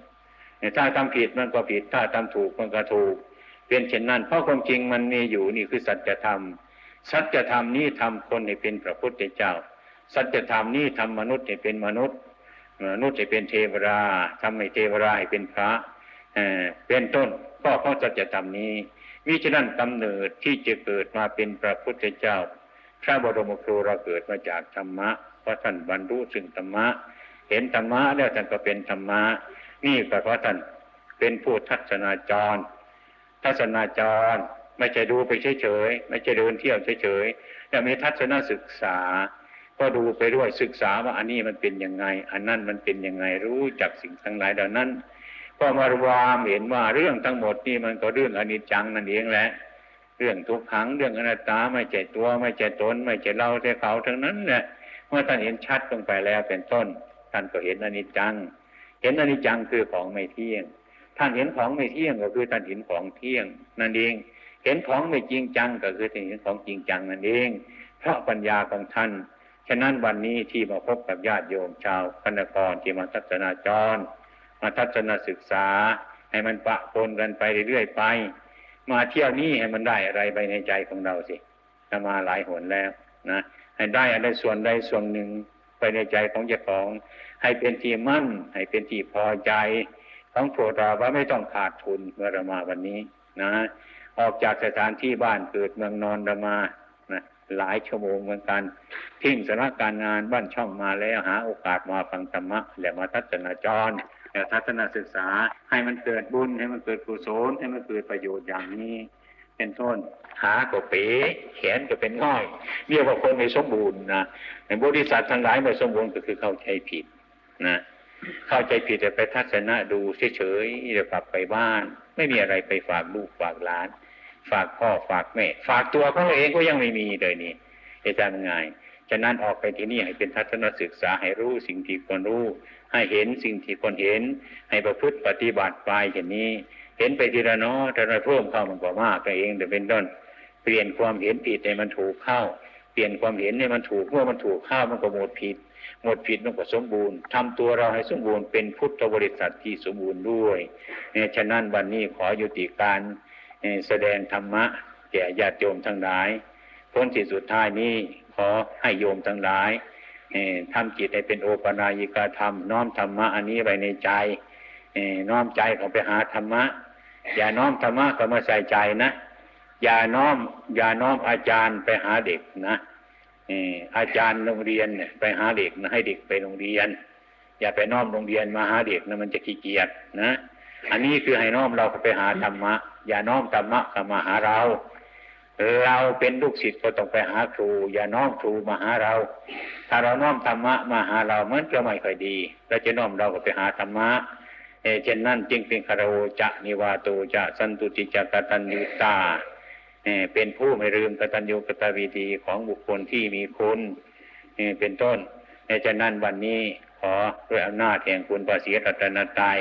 ถ้าทำผิดมันก็ผิด ถ้าทำถูกมันก็ถูก เป็นเช่นนั้น เพราะความจริงมันมีอยู่นี่คือสัจธรรม สัจธรรมนี้ทำคนให้เป็นพระพุทธเจ้า สัจธรรมนี้ทำมนุษย์ให้เป็นมนุษย์ มนุษย์ให้เป็นเทวราทำให้เทวราให้เป็นพระเป็นต้นก็เพราะสัจธรรมนี้มิฉะนั้นกำเนิดที่จะเกิดมาเป็นพระพุทธเจ้า พระบรมครูเราเกิดมาจากธรรมะ เพราะท่านบรรลุซึ่งธรรมะ เห็นธรรมะแล้วท่านก็เป็นธรรมะ นี่ก็เพราะท่านเป็นผู้ทัศนาจร ทัศนาจร ไม่ใช่ดูไปเฉยๆไม่ใช่เดินเที่ยวเฉยๆแต่มีทัศนศึกษา ก็ดูไปด้วยศึกษาว่าอันนี้มันเป็นยังไง อันนั้นมันเป็นยังไงรู้จักสิ่งทั้งหลายเหล่านั้นก็มารวามเห็นว่าเรื่องทั้งหมดนี่มันก็เรื่องอนิจจังนั่นเองแหละเรื่องทุกขังเรื่องอนัตตาไม่ใช่ตัวไม่ใช่ตนไม่ใช่เราแต่เขาทั้งนั้นแหละมื่อท่านเห็นชัดลงไปแล้วเป็นต้น ท่านก็เห็นอนิจจัง เห็นอนิจจังคือของไม่เที่ยง ท่านเห็นของไม่เที่ยงก็คือท่านเห็นของเที่ยงนั่นเอง เห็นของไม่จริงจังก็คือท่านเห็นของจริงจังนั่นเอง เพราะปัญญาของท่าน ฉะนั้นวันนี้ที่มาพบกับญาติโยมชาวพนครที่มาทัศนาจร มาทัศนศึกษา ให้มันปะปนกันไปเรื่อยๆไป มาเที่ยวนี้ให้มันได้อะไรไปในใจของเราสิจะมาหลายหนแล้วนะให้ได้อะไรส่วนใดส่วนหนึ่งไปในใจของเจ้าของ ให้เป็นที่มั่น ให้เป็นที่พอใจ ของพวกเราว่าไม่ต้องขาดทุนเมื่อเรามาวันนี้นะ ออกจากสถานที่บ้านเกิดเมืองนอนเรามานะหลายชั่วโมงเหมือนกันทิ้งสถานการงานบ้านช่องมาแล้วหาโอกาสมาฟังธรรมะแล้วมาทัศนาจรแล้วทัศนศึกษาให้มันเกิดบุญให้มันเกิดกุศลให้มันเกิดประโยชน์อย่างนี้ เป็นต้นขาก็เป๋แขนก็เป็นง่อยเรียกว่าคนไม่สมบูรณ์นะในบริษัททั้งหลายไม่สมบูรณ์ก็คือเข้าใจผิดนะ เข้าใจผิดแต่ไปทัศนะดูเฉยๆเดี๋ยวกลับไปบ้าน ไม่มีอะไรไปฝากลูกฝากหลาน ฝากพ่อฝากแม่ฝากตัวเขาเองก็ยังไม่มีเลยนี่จะทำไงฉะนั้นออกไปที่นี่ให้เป็นทัศนศึกษาให้รู้สิ่งที่ควรรู้ ให้เห็นสิ่งที่ควรเห็น ให้ประพฤติปฏิบัติไปอย่างนี้ เห็นไปทีละน้อแต่เราเพิ่มเข้ามันก็มากไปเองแต่เป็นต้นเปลี่ยนความเห็นผิดให้มันถูกเข้า เปลี่ยนความเห็นให้มันถูกเมื่อมันถูกเข้ามันก็หมดผิด หมดผิดมันก็สมบูรณ์ทำตัวเราให้สมบูรณ์เป็นพุทธบริษัทที่สมบูรณ์ด้วยเนี่ยฉะนั้นวันนี้ขอยุติการแสดงธรรมะ แก่ญาติโยมทั้งหลายพ้นที่สุดท้ายนี้ขอให้โยมทั้งหลายทำจิตให้เป็นโอปนายิกาธรรม น้อมธรรมะอันนี้ไว้ในใจน้อมใจของไปหาธรรมะ อย่าน้อมธรรมะก็มาใส่ใจนะ อย่าน้อม อย่าน้อมอาจารย์ไปหาเด็กนะ อาจารย์โรงเรียนเนี่ยไปหาเด็กนะให้เด็กไปโรงเรียน อย่าไปน้อมโรงเรียนมาหาเด็กนะมันจะขี้เกียจนะ อันนี้คือให้น้อมเราไปหาธรรมะ อย่าน้อมธรรมะเข้ามาหาเรา เราเป็นลูกศิษย์ก็ต้องไปหาครู อย่าน้อมครูมาหาเรา ถ้าเราน้อมธรรมะมาหาเรามันจะไม่ค่อยดีเราจะน้อมเราก็ไปหาธรรมะเอเช่นนั้นจึงเป็นคารโอจะนิวาโตจะสันตุติจะกตัญญูตา เป็นผู้ไม่ลืมกตัญญูกตวิธีของบุคคลที่มีคุณเป็นต้นในฉะนั้นวันนี้ขอด้วยอำนาจแห่งคุณพระศรีรัตนตรัย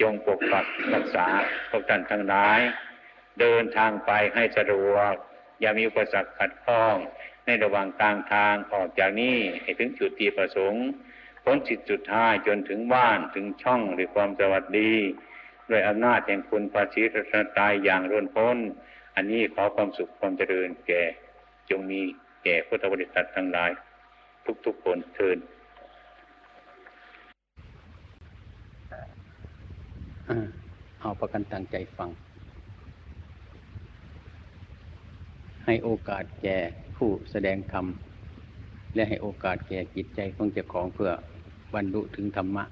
จงปกปักรักษาพวกท่านทั้งหลาย เดินทางไปให้สะดวก อย่ามีอุปสรรคขัดข้อง ในระหว่างกลางทางออกจากนี้ให้ถึงจุดที่ประสงค์พ้นจิตจุดท้ายจนถึงบ้านถึงช่องหรือความสวัสดี ด้วยอำนาจแห่งคุณพระศรีรัตนตรัยอย่างร่นพ้น อันนี้ขอความสุขความเจริญแก่จงมีแก่พุทธบริษัททั้งหลาย ทุกๆคนเทิน
เอาประกันตั้งใจฟัง ให้โอกาสแก่ผู้แสดงธรรม และให้โอกาสแก่จิตใจของเจ้าของเพื่อบรรลุถึงธรรมะ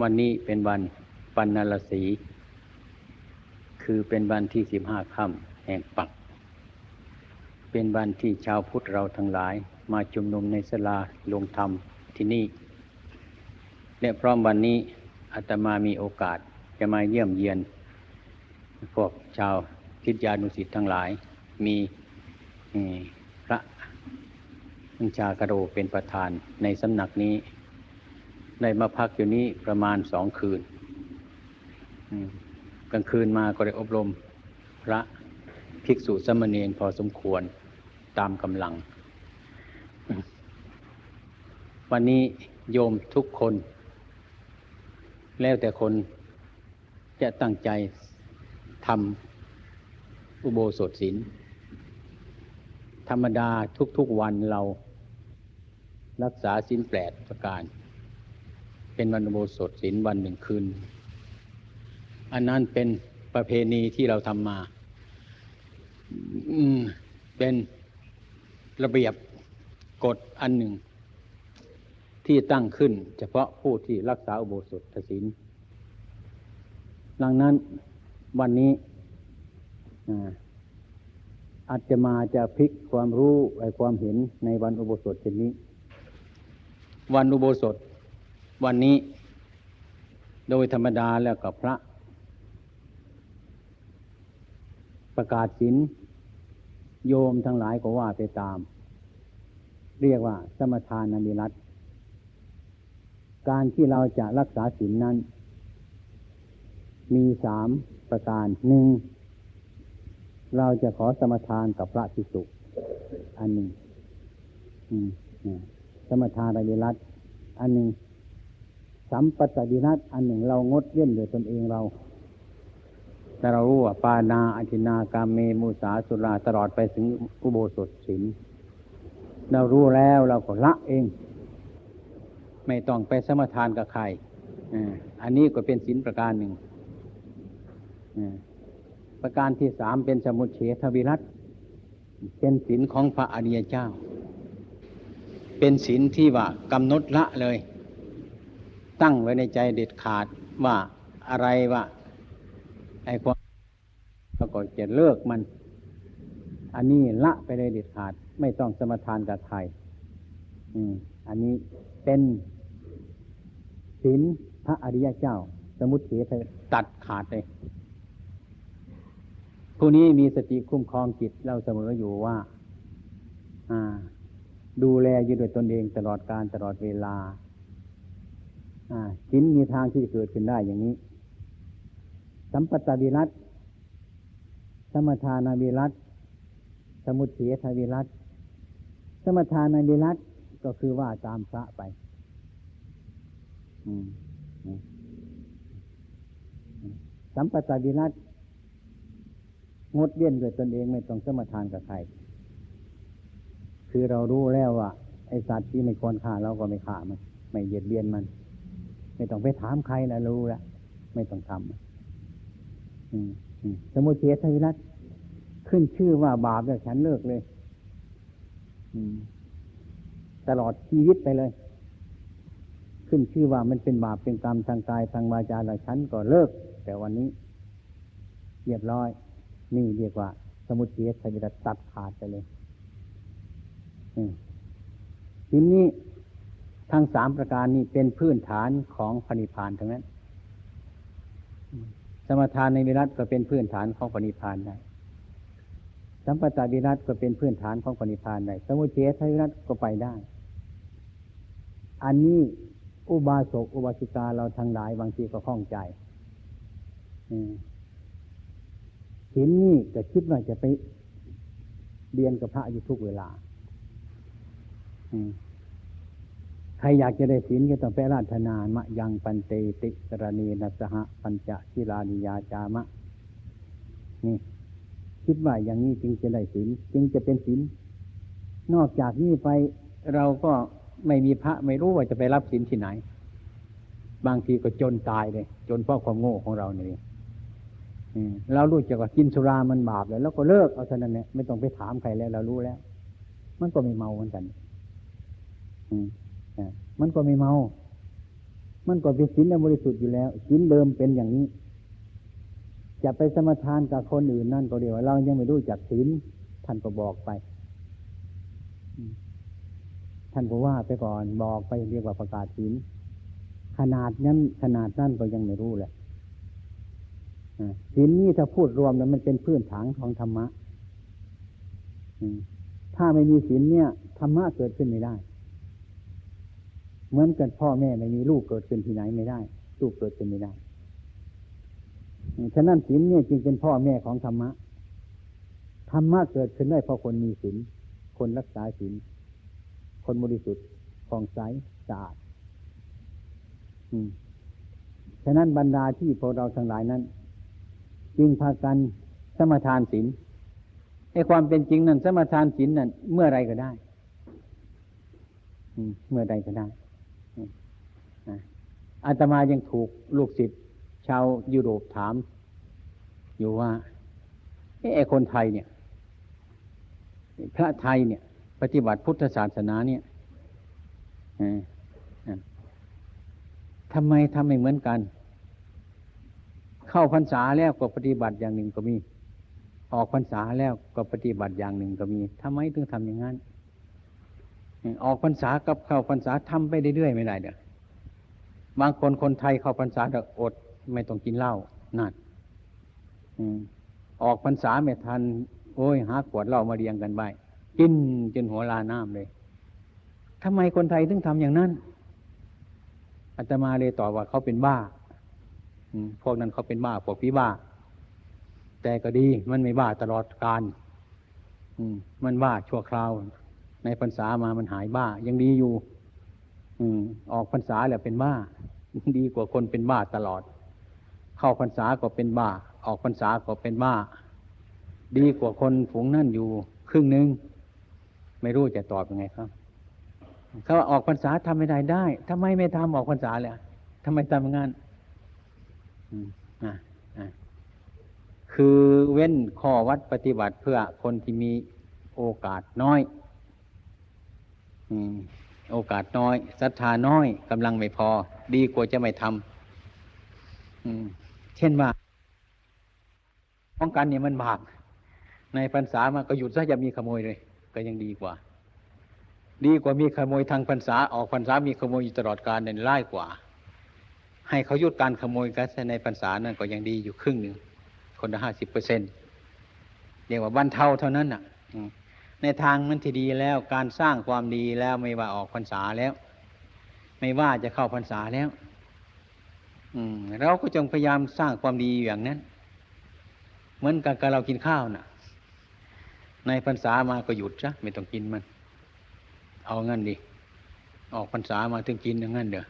วันนี้เป็นวันปันนรสี คือเป็นวันที่สิบห้าค่ำแห่งปัก เป็นวันที่ชาวพุทธเราทั้งหลายมาชุมนุมในสลาลงธรรมที่นี่ และพร้อมวันนี้อาตมามีโอกาสจะมาเยี่ยมเยียน พวกชาวทิศยานุสิตทั้งหลาย มีพระอัญชากระโดเป็นประธานในสำนักนี้ ได้มาพักอยู่นี้ประมาณสองคืน กลางคืนมาก็ได้อบรมพระภิกษุสมณีนพอสมควรตามกำลัง วันนี้โยมทุกคน แล้วแต่คนจะตั้งใจทำอุโบสถศีลธรรมดาทุกๆวันเรารักษาศีลแปดประการ เป็นวันอุโบสถศีลวันหนึ่งคืน อันนั้นเป็นประเพณีที่เราทำมา เป็นระเบียบกฎอันหนึ่ง ที่ตั้งขึ้น เฉพาะผู้ที่รักษาอุโบสถศีลดังนั้นวันนี้อาจจะมาจะพลิกความรู้ไอความเห็นในวันอุโบสถเช่นนี้ วันอุโบสถ วันนี้ โดยธรรมดาแล้วกับพระ ประกาศศีลโยมทั้งหลายก็ว่าไปตาม
เรียกว่า สมทานามิรัตการที่เราจะรักษาศีลนั้น มีสามประการหนึ่งเราจะขอสมทานกับพระภิกษุอันหนึ่งสมทานนามิรัตอันหนึ่งสัมปัตดินัตอันหนึ่งเรางดเว้นโดยตนเองเรา แต่เรารู้ว่าปานาอธินากามเมมุสาสุราตลอดไปถึงอุโบสถศีลเรารู้แล้วเราก็ละเอง ไม่ต้องไปสมทานกับใครอันนี้ก็เป็นศีลประการหนึ่งประการที่สามเป็นสมุทเฉทวิรัตเป็นศีลของพระอริยเจ้า เป็นศีลที่ว่ากำหนดละเลย ตั้งไว้ในใจเด็ดขาดว่าอะไรว่า ไอ้ความแล้วก็จะเลิกมัน อันนี้ละไปเลยเด็ดขาด ไม่ต้องสมทานกับใครอืม อันนี้เป็นศีลพระอริยเจ้า สมุทเถทตัดขาดเลยผู้นี้มีสติคุ้มครองจิตเราเสมออยู่ว่า อ่า ดูแลอยู่ด้วยตนเองตลอดการตลอดเวลา อ่าศีลมีทางที่จะเกิดขึ้นได้อย่างนี้ สัมปตวิรัตสมทานาวิรัตสมุทเฉทวิรัตสมทานาวิรัตก็คือว่าตามพระไปสัมปตวิรัตงดเลี่ยนด้วยตนเองไม่ต้องสมทานกับใคร คือเรารู้แล้วว่าไอสัตว์ที่ไม่ควรฆ่าเราก็ไม่ฆ่ามัน ไม่เยียดเบียนมัน ไม่ต้องไปถามใครนะรู้แล้วไม่ต้องทำ สมุทเฉทวิรัตขึ้นชื่อว่าบาปแล้วฉันเลิกเลยตลอดชีวิตไปเลย ขึ้นชื่อว่ามันเป็นบาปเป็นกรรมทางกายทางวาจาแล้วฉันก็เลิก แต่วันนี้เรียบร้อย นี่เรียกว่า สมุทเฉทวิรัตตัดขาดไปเลยทีนี้ทั้งสามประการนี้เป็นพื้นฐานของพระนิพพานทั้งนั้น สมทานในวิรัตก็เป็นพื้นฐานของพระนิพานได้ สัมปตาวิรัตก็เป็นพื้นฐานของพระนิพานได้ สมุเฉทวิรัตก็ไปได้ อันนี้อุบาสกอุบาสิกาเราทั้งหลายบางทีก็ข้องใจศีลนี่ก็คิดว่าจะไปเรียนกับพระอยู่ทุกเวลา ใครอยากจะได้ศีลก็ต้องไปราธนามะยังปันเตติสรณีนัสหะปัญจศิลานิยาจามะ นี่ คิดว่าอย่างนี้จึงจะได้ศีลจึงจะเป็นศีลนอกจากนี้ไปเราก็ไม่มีพระไม่รู้ว่าจะไปรับศีลที่ไหน บางทีก็จนตายเลย จนเพราะความโง่ของเราเนี่ยเรารู้จักว่ากินสุรามันบาปแล้วแล้วก็เลิกเอาเท่านั้นเนี่ยไม่ต้องไปถามใครแล้ว เรารู้แล้ว มันก็ไม่เมาเหมือนกัน อืม มันก็ไม่เมา มันก็เป็นศีลบริสุทธิ์อยู่แล้วศีลเดิมเป็นอย่างนี้ จะไปสมทานกับคนอื่นนั่นก็เดียวเรายังไม่รู้จักศีลท่านก็บอกไป ท่านก็ว่าไปก่อนบอกไปเรียกว่าประกาศศีลขนาดนั้นขนาดนั้นก็ยังไม่รู้แหละศีลนี้ถ้าพูดรวมแล้วมันเป็นพื้นฐานของธรรมะถ้าไม่มีศีลเนี่ยธรรมะเกิดขึ้นไม่ได้ เหมือนกันพ่อแม่ไม่มีลูกเกิดขึ้นที่ไหนไม่ได้ ลูกเกิดขึ้นไม่ได้ ฉะนั้นศีลเนี่ยจึงเป็นพ่อแม่ของธรรมะ ธรรมะเกิดขึ้นได้เพราะคนมีศีล คนรักษาศีล คนบริสุทธิ์ผ่องใสสะอาดฉะนั้นบรรดาที่พวกเราทั้งหลายนั้น จึงพากันสมทานศีลไอความเป็นจริงนั้นสมทานศีลนั้นเมื่อไรก็ได้ เมื่อใดก็ได้ อาตมายังถูกลูกศิษย์ชาวยุโรปถาม อยู่ว่าไอ้คนไทยเนี่ย พระไทยเนี่ย ปฏิบัติพุทธศาสนาเนี่ยทำไมทำไม่เหมือนกัน เข้าพรรษาแล้วก็ปฏิบัติอย่างหนึ่งก็มี ออกพรรษาแล้วก็ปฏิบัติอย่างหนึ่งก็มีทำไมถึงทำอย่างนั้น ออกพรรษากับเข้าพรรษาทำไปเรื่อยๆไม่ได้เด้อบางคนคนไทยเข้าพรรษาจะอดไม่ต้องกินเหล้านั่นออกพรรษาไม่ทัน โอ้ยหาขวดเหล้ามาเรียงกันไปกินจนหัวลาน้ำเลยทำไมคนไทยถึงทำอย่างนั้นอาตมาเลยตอบว่าเขาเป็นบ้าพวกนั้นเขาเป็นบ้าพวกพี่บ้า แต่ก็ดีมันไม่บ้าตลอดการมันบ้าชั่วคราว ในพรรษามามันหายบ้า ยังดีอยู่ อืม ออกพรรษาแล้วเป็นบ้า ดีกว่าคนเป็นบ้าตลอด เข้าพรรษาก็เป็นบ้า ออกพรรษาก็เป็นบ้า ดีกว่าคนฝูงนั่นอยู่ ครึ่งหนึ่งไม่รู้จะตอบยังไงครับเขาออกพรรษาทำไม่ได้ได้ทำไมไม่ทำออกพรรษาเลยทำไมทำงานคือเว้นข้อวัดปฏิบัติเพื่อคนที่มีโอกาสน้อย โอกาสน้อยศรัทธาน้อยกำลังไม่พอ ดีกว่าจะไม่ทำเช่นว่าป้องกันเนี่ยมันบาปในพรรษามาก็หยุดซะอย่ามีขโมยเลย ก็ยังดีกว่า ดีกว่ามีขโมยทางพรรษาออกพรรษามีขโมยอยู่ตลอดกาลเนี่ยร้ายกว่า ให้เขาหยุดการขโมยกันในพรรษานั่นก็ยังดีอยู่ครึ่งหนึ่งคนละห้าสิบเปอร์เซ็นต์เรียกว่าบรรเทาเท่านั้นอะ ในทางมันที่ดีแล้วการสร้างความดีแล้วไม่ว่าออกพรรษาแล้ว ไม่ว่าจะเข้าพรรษาแล้ว อืมเราก็จงพยายามสร้างความดีอย่างนั้น เหมือนกับเรากินข้าวน่ะ ในพรรษามาก็หยุดซะไม่ต้องกินมัน เอางั้นดิออกพรรษามาถึงกินอย่างนั้นเด้อ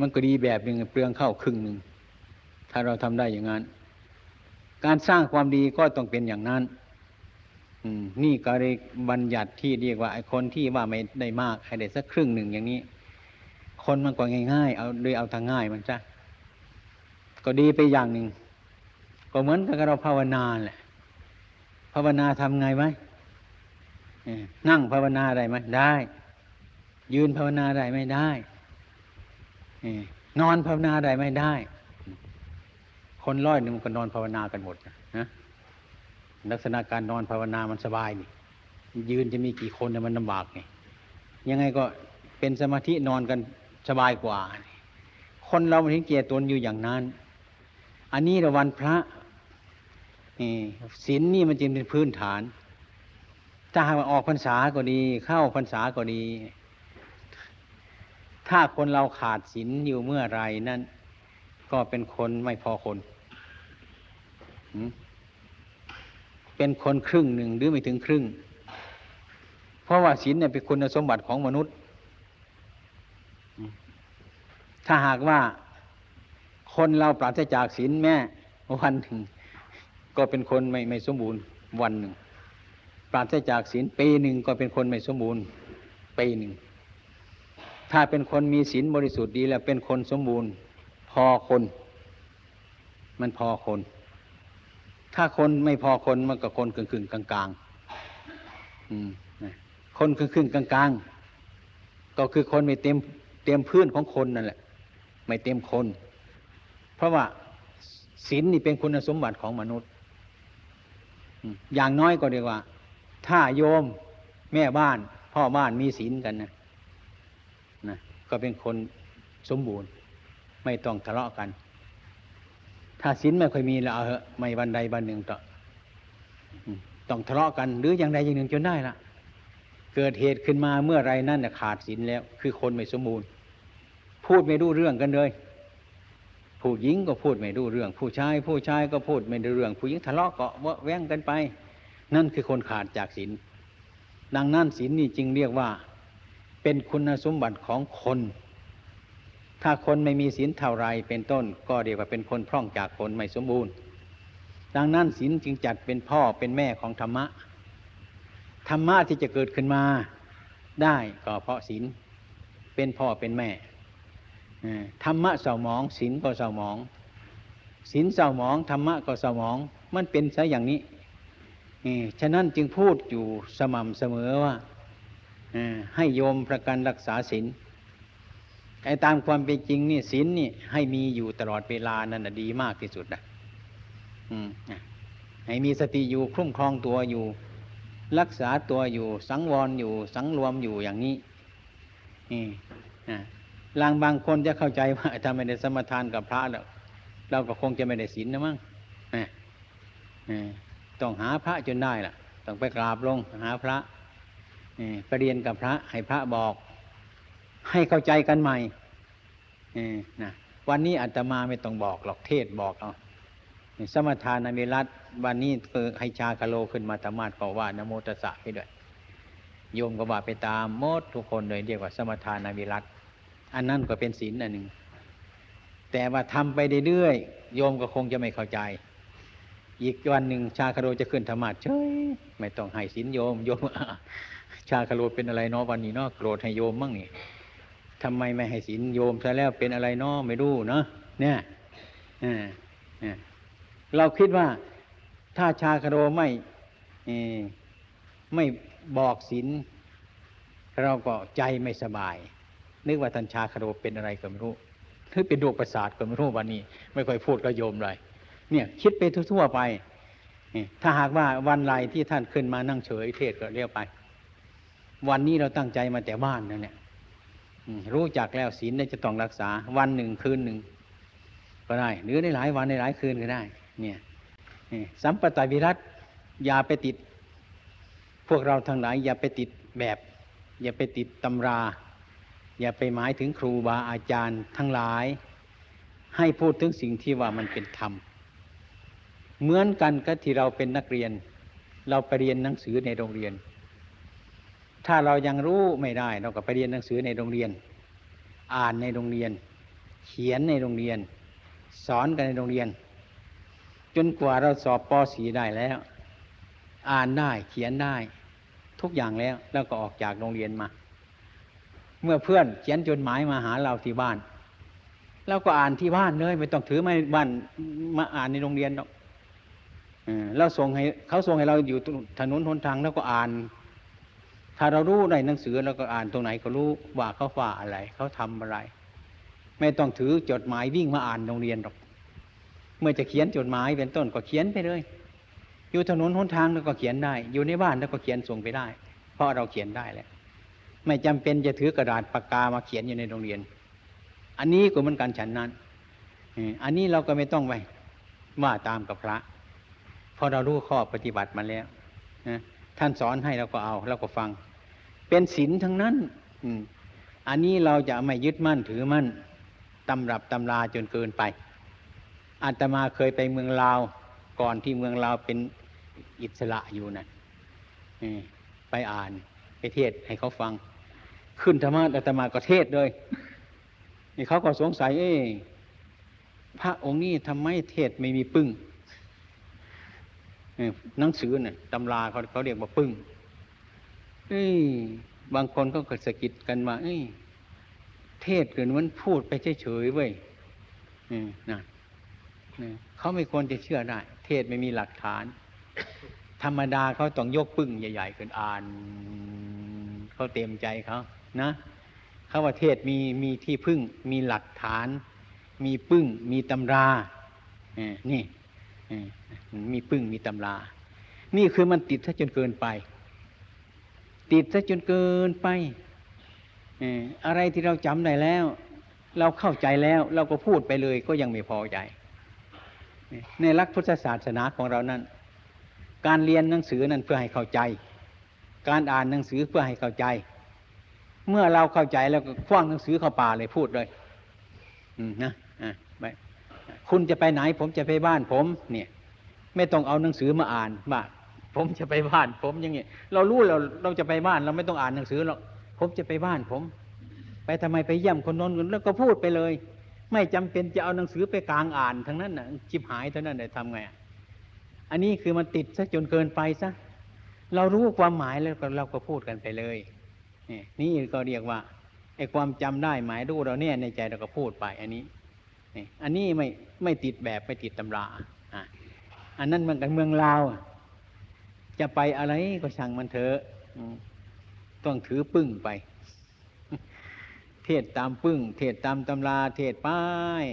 มันก็ดีแบบหนึ่งเปลืองข้าวครึ่งหนึ่งถ้าเราทำได้อย่างนั้น การสร้างความดีก็ต้องเป็นอย่างนั้น นี่ก็เลยบัญญัติที่เรียกว่าไอ้คนที่ว่าไม่ได้มากให้ได้สักครึ่งหนึ่งอย่างนี้ คนมันก็ง่ายๆเอาโดยเอาทางง่ายมันจ้ะก็ดีไปอย่างหนึ่งก็เหมือนกับเราภาวนาแหละภาวนาทำไงไหมนั่งภาวนาได้ไหมได้ ยืนภาวนาได้ไม่ได้นอนภาวนาได้ไม่ได้ คนร้อยหนึ่งก็นอนภาวนากันหมดนะ ลักษณะการนอนภาวนามันสบายนี่ ยืนจะมีกี่คนเนี่ยมันลำบากไงยังไงก็เป็นสมาธินอนกันสบายกว่า คนเราถึงเกียรตนอยู่อย่างนั้น อันนี้ระวันพระศีลนี่มันจึงเป็นพื้นฐาน ถ้าหากออกพรรษาก็ดี เข้าพรรษาก็ดี ถ้าคนเราขาดศีลอยู่เมื่อไรนั่นก็เป็นคนไม่พอคน เป็นคนครึ่งหนึ่งหรือไม่ถึงครึ่ง เพราะว่าศีลเนี่ยเป็นคุณสมบัติของมนุษย์ ถ้าหากว่าคนเราปราศจากศีลแม่วันหนึ่ง ก็เป็นคนไม่ไม่สมบูรณ์วันหนึ่ง ปราศจากศีลปีหนึ่งก็เป็นคนไม่สมบูรณ์ปีหนึ่ง ถ้าเป็นคนมีศีลบริสุทธิ์ดีแล้วเป็นคนสมบูรณ์ พอคน มันพอคน ถ้าคนไม่พอคนมันก็คนครึ่งครึ่งกลางกลางคนครึ่งครึ่งกลางกลางก็คือคนไม่เต็มเต็มพื้นของคนนั่นแหละ ไม่เต็มคน เพราะว่าศีลนี่เป็นคุณสมบัติของมนุษย์อย่างน้อยก็เรียกว่า ถ้าโยมแม่บ้าน พ่อบ้านมีศีลกันนะนะก็เป็นคนสมบูรณ์ ไม่ต้องทะเลาะกัน ถ้าศีลไม่ค่อยมีแล้วเอาเหอะไม่วันใดวันหนึ่งต้องต้องทะเลาะกันหรืออย่างใดอย่างหนึ่งจนได้ละเกิดเหตุขึ้นมาเมื่อไรนั่นขาดศีลแล้ว คือคนไม่สมบูรณ์ พูดไม่รู้เรื่องกันเลย ผู้หญิงก็พูดไม่รู้เรื่อง ผู้ชาย ผู้ชายก็พูดไม่รู้เรื่อง ผู้หญิงทะเลาะก็วแว้งกันไป นั่นคือคนขาดจากศีลดังนั้นศีลนี่จึงเรียกว่า เป็นคุณสมบัติของคน ถ้าคนไม่มีศีลเท่าไรเป็นต้น ก็เรียกว่าเป็นคนพร่องจากคนไม่สมบูรณ์ ดังนั้นศีลจึงจัดเป็นพ่อเป็นแม่ของธรรมะ ธรรมะที่จะเกิดขึ้นมาได้ก็เพราะศีลเป็นพ่อเป็นแม่ธรรมะเศร้าหมองศีลก็เศร้าหมองศีลเศร้าหมองธรรมะก็เศร้าหมอง มันเป็นซะอย่างนี้ฉะนั้นจึงพูดอยู่สม่ำเสมอว่าให้โยมประกันรักษาศีล ไอ้ตามความเป็นจริงนี่ศีลนี่ให้มีอยู่ตลอดเวลานั่นดีมากที่สุดนะอืมให้มีสติอยู่คุ้มครองตัวอยู่ รักษาตัวอยู่ สังวรอยู่ สังรวมอยู่อย่างนี้นี่ลางบางคนจะเข้าใจว่าถ้าไม่ได้สมทานกับพระแล้วเราก็คงจะไม่ได้ศีลนะมั้งต้องหาพระจนได้ล่ะ ต้องไปกราบลงหาพระไปเรียนกับพระให้พระบอก ให้เข้าใจกันใหม่นะวันนี้อาตมาไม่ต้องบอกหรอกเทศบอกเอาสมทานมิรัตวันนี้คือให้ชาคาโลขึ้นมาธรรมาสก็ว่านโมตสะไปด้วยโยมก็ว่าไปตามมดทุกคนเลยเรียกว่าสมทานมิรัตอันนั้นก็เป็นศีลอันหนึ่งแต่ว่าทำไปเรื่อยๆโยมก็คงจะไม่เข้าใจ อีกวันหนึ่งชาคาโลจะขึ้นธรรมาเฉยไม่ต้องให้ศีลโยมโยมชาคาโลเป็นอะไรเนาะวันนี้เนาะโกรธให้โยมมั่งนี่ ทำไมไม่ให้ศีลโยมซะแล้วเป็นอะไรนาะไม่รู้เนาะเนี่ยเราคิดว่าถ้าชาคาโลไม่ไม่บอกศีลเราก็ใจไม่สบาย นึกว่าท่านชาคาโลเป็นอะไรก็ไม่รู้หรือเป็นโรคประสาทก็ไม่รู้วันนี้ ไม่ค่อยพูดกับโยมเลยเนี่ยคิดไปทั่วๆไปถ้าหากว่าวันไรที่ท่านขึ้นมานั่งเฉยเทศก็เรียกไป วันนี้เราตั้งใจมาแต่บ้านนั่นแหละ รู้จักแล้วศีลเนี่ยจะต้องรักษาวันหนึ่งคืนหนึ่งก็ได้ หรือในหลายวันในหลายคืนก็ได้ เนี่ยสัมปตาวิรัตอย่าไปติด พวกเราทั้งหลาย อย่าไปติดแบบ อย่าไปติดตำรา อย่าไปหมายถึงครูบาอาจารย์ทั้งหลาย ให้พูดถึงสิ่งที่ว่ามันเป็นธรรม เหมือนกันกับที่เราเป็นนักเรียน เราไปเรียนหนังสือในโรงเรียน ถ้าเรายังรู้ไม่ได้ เราก็ไปเรียนหนังสือในโรงเรียน อ่านในโรงเรียน เขียนในโรงเรียน สอนกันในโรงเรียน จนกว่าเราสอบป .4 ได้แล้ว อ่านได้เขียนได้ ทุกอย่างแล้วแล้วก็ออกจากโรงเรียนมา เมื่อเพื่อนเขียนจดหมายมาหาเราที่บ้านเราก็อ่านที่บ้านเลยไม่ต้องถือไม้บ้านมาอ่านในโรงเรียนหรอกเออเราส่งให้เขาส่งให้เราอยู่ถนนหนทางแล้วก็อ่าน ถ้าเรารู้ในหนังสือเราก็อ่านตรงไหนก็รู้ว่าเขาฝ่าอะไรเขาทำอะไร ไม่ต้องถือจดหมายวิ่งมาอ่านโรงเรียนหรอก เมื่อจะเขียนจดหมายเป็นต้นก็เขียนไปเลย อยู่ถนนหนทางแล้วก็เขียนได้ อยู่ในบ้านแล้วก็เขียนส่งไปได้ เพราะเราเขียนได้แล้วไม่จำเป็นจะถือกระดาษปากกามาเขียนอยู่ในโรงเรียน อันนี้ก็เหมือนกันฉันนั้นอันนี้เราก็ไม่ต้องไปว่าตามกับพระพราะเรารู้ข้อปฏิบัติมาแล้วท่านสอนให้เราก็เอาเราก็ฟัง เป็นศีลทั้งนั้น อืม อันนี้เราจะไม่ยึดมั่นถือมั่นตำรับตำราจนเกินไปอาตมาเคยไปเมืองลาว ก่อนที่เมืองลาวเป็นอิสระอยู่นะ่ะไปอ่านไปเทศให้เขาฟัง ขึ้นธรรมะอาตมาก็เทศเลยนี่เขาก็สงสัย เอ๊พระองค์นี้ทำไมเทศไม่มีปึ้งหนังสือเนี่ยตำราเขาเขาเรียกว่าปึ้ง เอ้ยบางคนก็เกิดสะกิดกันมา เอ้ย เทศเกินมันพูดไปเฉยๆเว้ยนะเขาไม่ควรจะเชื่อได้ เทศไม่มีหลักฐาน ธรรมดาเขาต้องยกปึ้งใหญ่ๆขึ้นอ่าน เขาเต็มใจเขานะเขาว่าเทศมีมีที่พึ่ง มีหลักฐาน มีปึ้ง มีตำราเนี่มีปึ้งมีตำรา นี่คือมันติดซะจนเกินไป ติดซะจนเกินไปอะไรที่เราจำได้แล้ว เราเข้าใจแล้วเราก็พูดไปเลยก็ยังไม่พอใจ ในหลักพุทธศาสนาของเรานั้น การเรียนหนังสือนั้นเพื่อให้เข้าใจ การอ่านหนังสือเพื่อให้เข้าใจ เมื่อเราเข้าใจแล้วก็คว้างหนังสือเข้าป่าเลยพูดเลยนะไปคุณจะไปไหนผมจะไปบ้านผม เนี่ย ไม่ต้องเอาหนังสือมาอ่านว่า ผมจะไปบ้าน ผมอย่างเงี้ยเรารู้เราเราจะไปบ้านเราไม่ต้องอ่านหนังสือหรอกผมจะไปบ้านผม ไปทำไมไปเยี่ยมคนโน้นแล้วก็พูดไปเลย ไม่จำเป็นจะเอาหนังสือไปกลางอ่านทั้งนั้นนะจิบหายเท่านั้นเลยทำไงอันนี้คือมันติดซะจนเกินไปซะเรารู้ความหมายแล้วเราก็พูดกันไปเลยนี่นี่ก็เรียกว่าไอ้ความจำได้หมายรู้เราเนี่ยในใจเราก็พูดไป อันนี้นี่อันนี้ไม่ไม่ติดแบบไม่ติดตำราอะอันนั้นมันกันเมืองลาว จะไปอะไรก็ช่างมันเถอะต้องถือปึ้งไป เทศตามปึ้ง เทศตามตำราเทศป้าย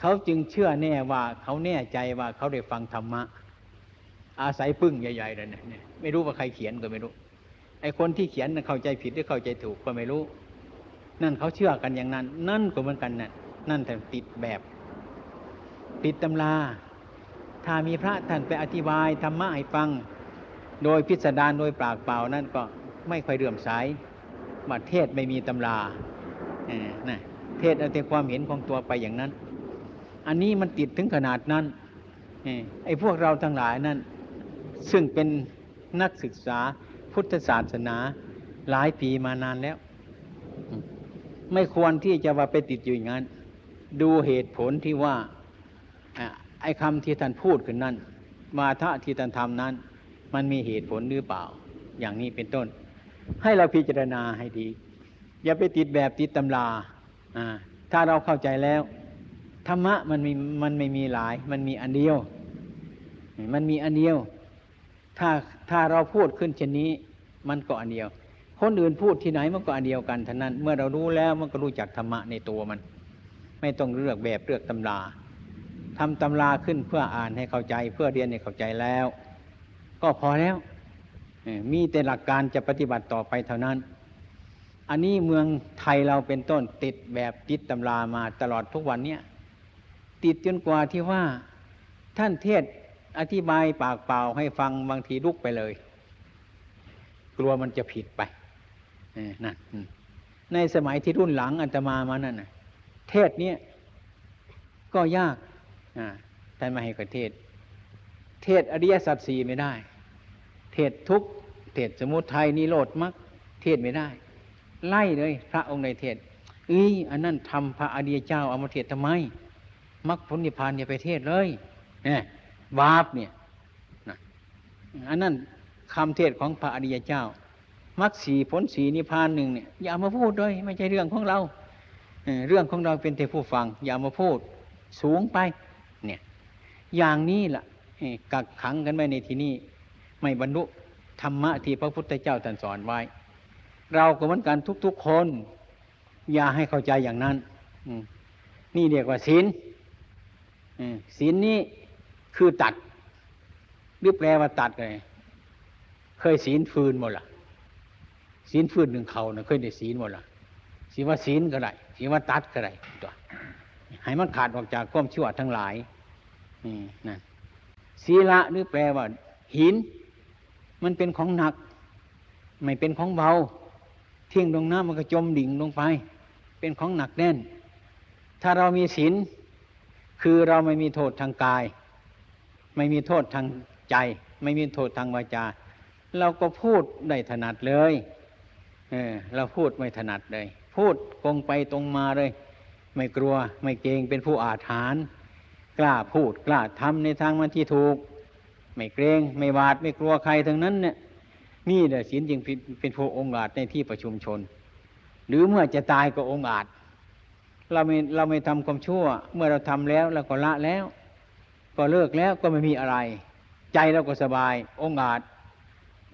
เขาจึงเชื่อแน่ว่าเขาแน่ใจว่าเขาได้ฟังธรรมะ อาศัยปึ้งใหญ่ๆเลยเนี่ยไม่รู้ว่าใครเขียนก็ไม่รู้ ไอ้คนที่เขียนเข้าใจผิดหรือเข้าใจถูกก็ไม่รู้ นั่นเขาเชื่อกันอย่างนั้น นั่นก็เหมือนกันนั่นนั่นแต่ติดแบบติดตำรา ถ้ามีพระท่านไปอธิบายธรรมะให้ฟัง โดยพิสดารโดยปากเปล่านั่นก็ไม่ค่อยเลื่อมใสมาเทศไม่มีตำราเออนะเทศเอาแต่ความเห็นของตัวไปอย่างนั้น อันนี้มันติดถึงขนาดนั้นอไอ้พวกเราทั้งหลายนั้นซึ่งเป็นนักศึกษาพุทธศาสนาหลายปีมานานแล้ว ไม่ควรที่จะว่าไปติดอยู่อย่างนั้น ดูเหตุผลที่ว่าไอ้คำที่ท่านพูดขึ้นนั้นมาทะที่ท่านทำนั้น มันมีเหตุผลหรือเปล่า อย่างนี้เป็นต้น ให้เราพิจารณาให้ดี อย่าไปติดแบบติดตำราอ่าถ้าเราเข้าใจแล้วธรรมะมันมีมันไม่มีหลาย มันมีอันเดียว มันมีอันเดียว ถ้าถ้าเราพูดขึ้นเช่นนี้ มันก็อันเดียว คนอื่นพูดที่ไหนมันก็อันเดียวกันท่านั้น เมื่อเรารู้แล้วมันก็รู้จักธรรมะในตัวมัน ไม่ต้องเลือกแบบเลือกตำราทำตำราขึ้นเพื่ออ่านให้เข้าใจ เพื่อเรียนให้เข้าใจแล้ว ก็พอแล้ว มีแต่หลักการจะปฏิบัติต่อไปเท่านั้น อันนี้เมืองไทยเราเป็นต้นติดแบบติดตำรามาตลอดทุกวันเนี้ยติดจนกว่าที่ว่าท่านเทศอธิบายปากเปล่าให้ฟังบางทีลุกไปเลย กลัวมันจะผิดไปนั่นในสมัยที่รุ่นหลังอัตมามานั่นนะเทศเนี้ยก็ยากท่านมาให้กเทศ เทศอริยสัจสี่ไม่ได้ เทศทุกเทศสมุทัยนิโรธมรรคเทศไม่ได้ ไล่เลย พระองค์ในเทศเอ้ยอันนั้นทำพระอริยเจ้าเอามาเทศทำไมมรรคผลนิพพานอย่าไปเทศเลยเนี่ยบาปเนี่ยอันนั้นคำเทศของพระอริยเจ้ามรรคสีผลสีนิพพานหนึ่งเนี่ยอย่ามาพูดเลยไม่ใช่เรื่องของเราเรื่องของเราเป็นแต่ผู้ฟัง อย่ามาพูดสูงไป เนี่ย อย่างนี้ล่ะเอ่อกักขังกันไว้ในที่นี้ ไม่บรรลุธรรมะที่พระพุทธเจ้าตรัสสอนไว้ เราก็เหมือนกันทุกๆคน อย่าให้เข้าใจอย่างนั้นนี่เรียกว่าศีลศีลนี้คือตัดหรือแปลว่าตัดเลยเคยศีลฟืนหมดละศีลฟืนหนึ่งเขานะเคยได้ศีลหมดละศีลว่าศีลก็ได้ศีลว่าตัดก็ได้ตัวให้มันขาดออกจากความชั่วทั้งหลายนี่นั่นศีละหรือแปลว่าหิน มันเป็นของหนัก ไม่เป็นของเบา เที่ยงลงน้ำมันก็จมดิ่งลงไป เป็นของหนักแน่น ถ้าเรามีศีลคือเราไม่มีโทษทางกาย ไม่มีโทษทางใจ ไม่มีโทษทางวาจา เราก็พูดได้ถนัดเลยเออเราพูดไม่ถนัดเลย พูดตรงไปตรงมาเลย ไม่กลัวไม่เกรงเป็นผู้อาถรรพ์กล้าพูดกล้าทำในทางมันที่ถูก ไม่เกรงไม่หวาดไม่กลัวใครทั้งนั้นเนี่ยนี่แหละศีลจึงเป็นผู้องค์อาจในที่ประชุมชน หรือเมื่อจะตายก็องค์อาจ เราไม่เราไม่ทำความชั่ว เมื่อเราทำแล้วเราก็ละแล้ว ก็เลิกแล้วก็ไม่มีอะไร ใจเราก็สบายองค์อาจ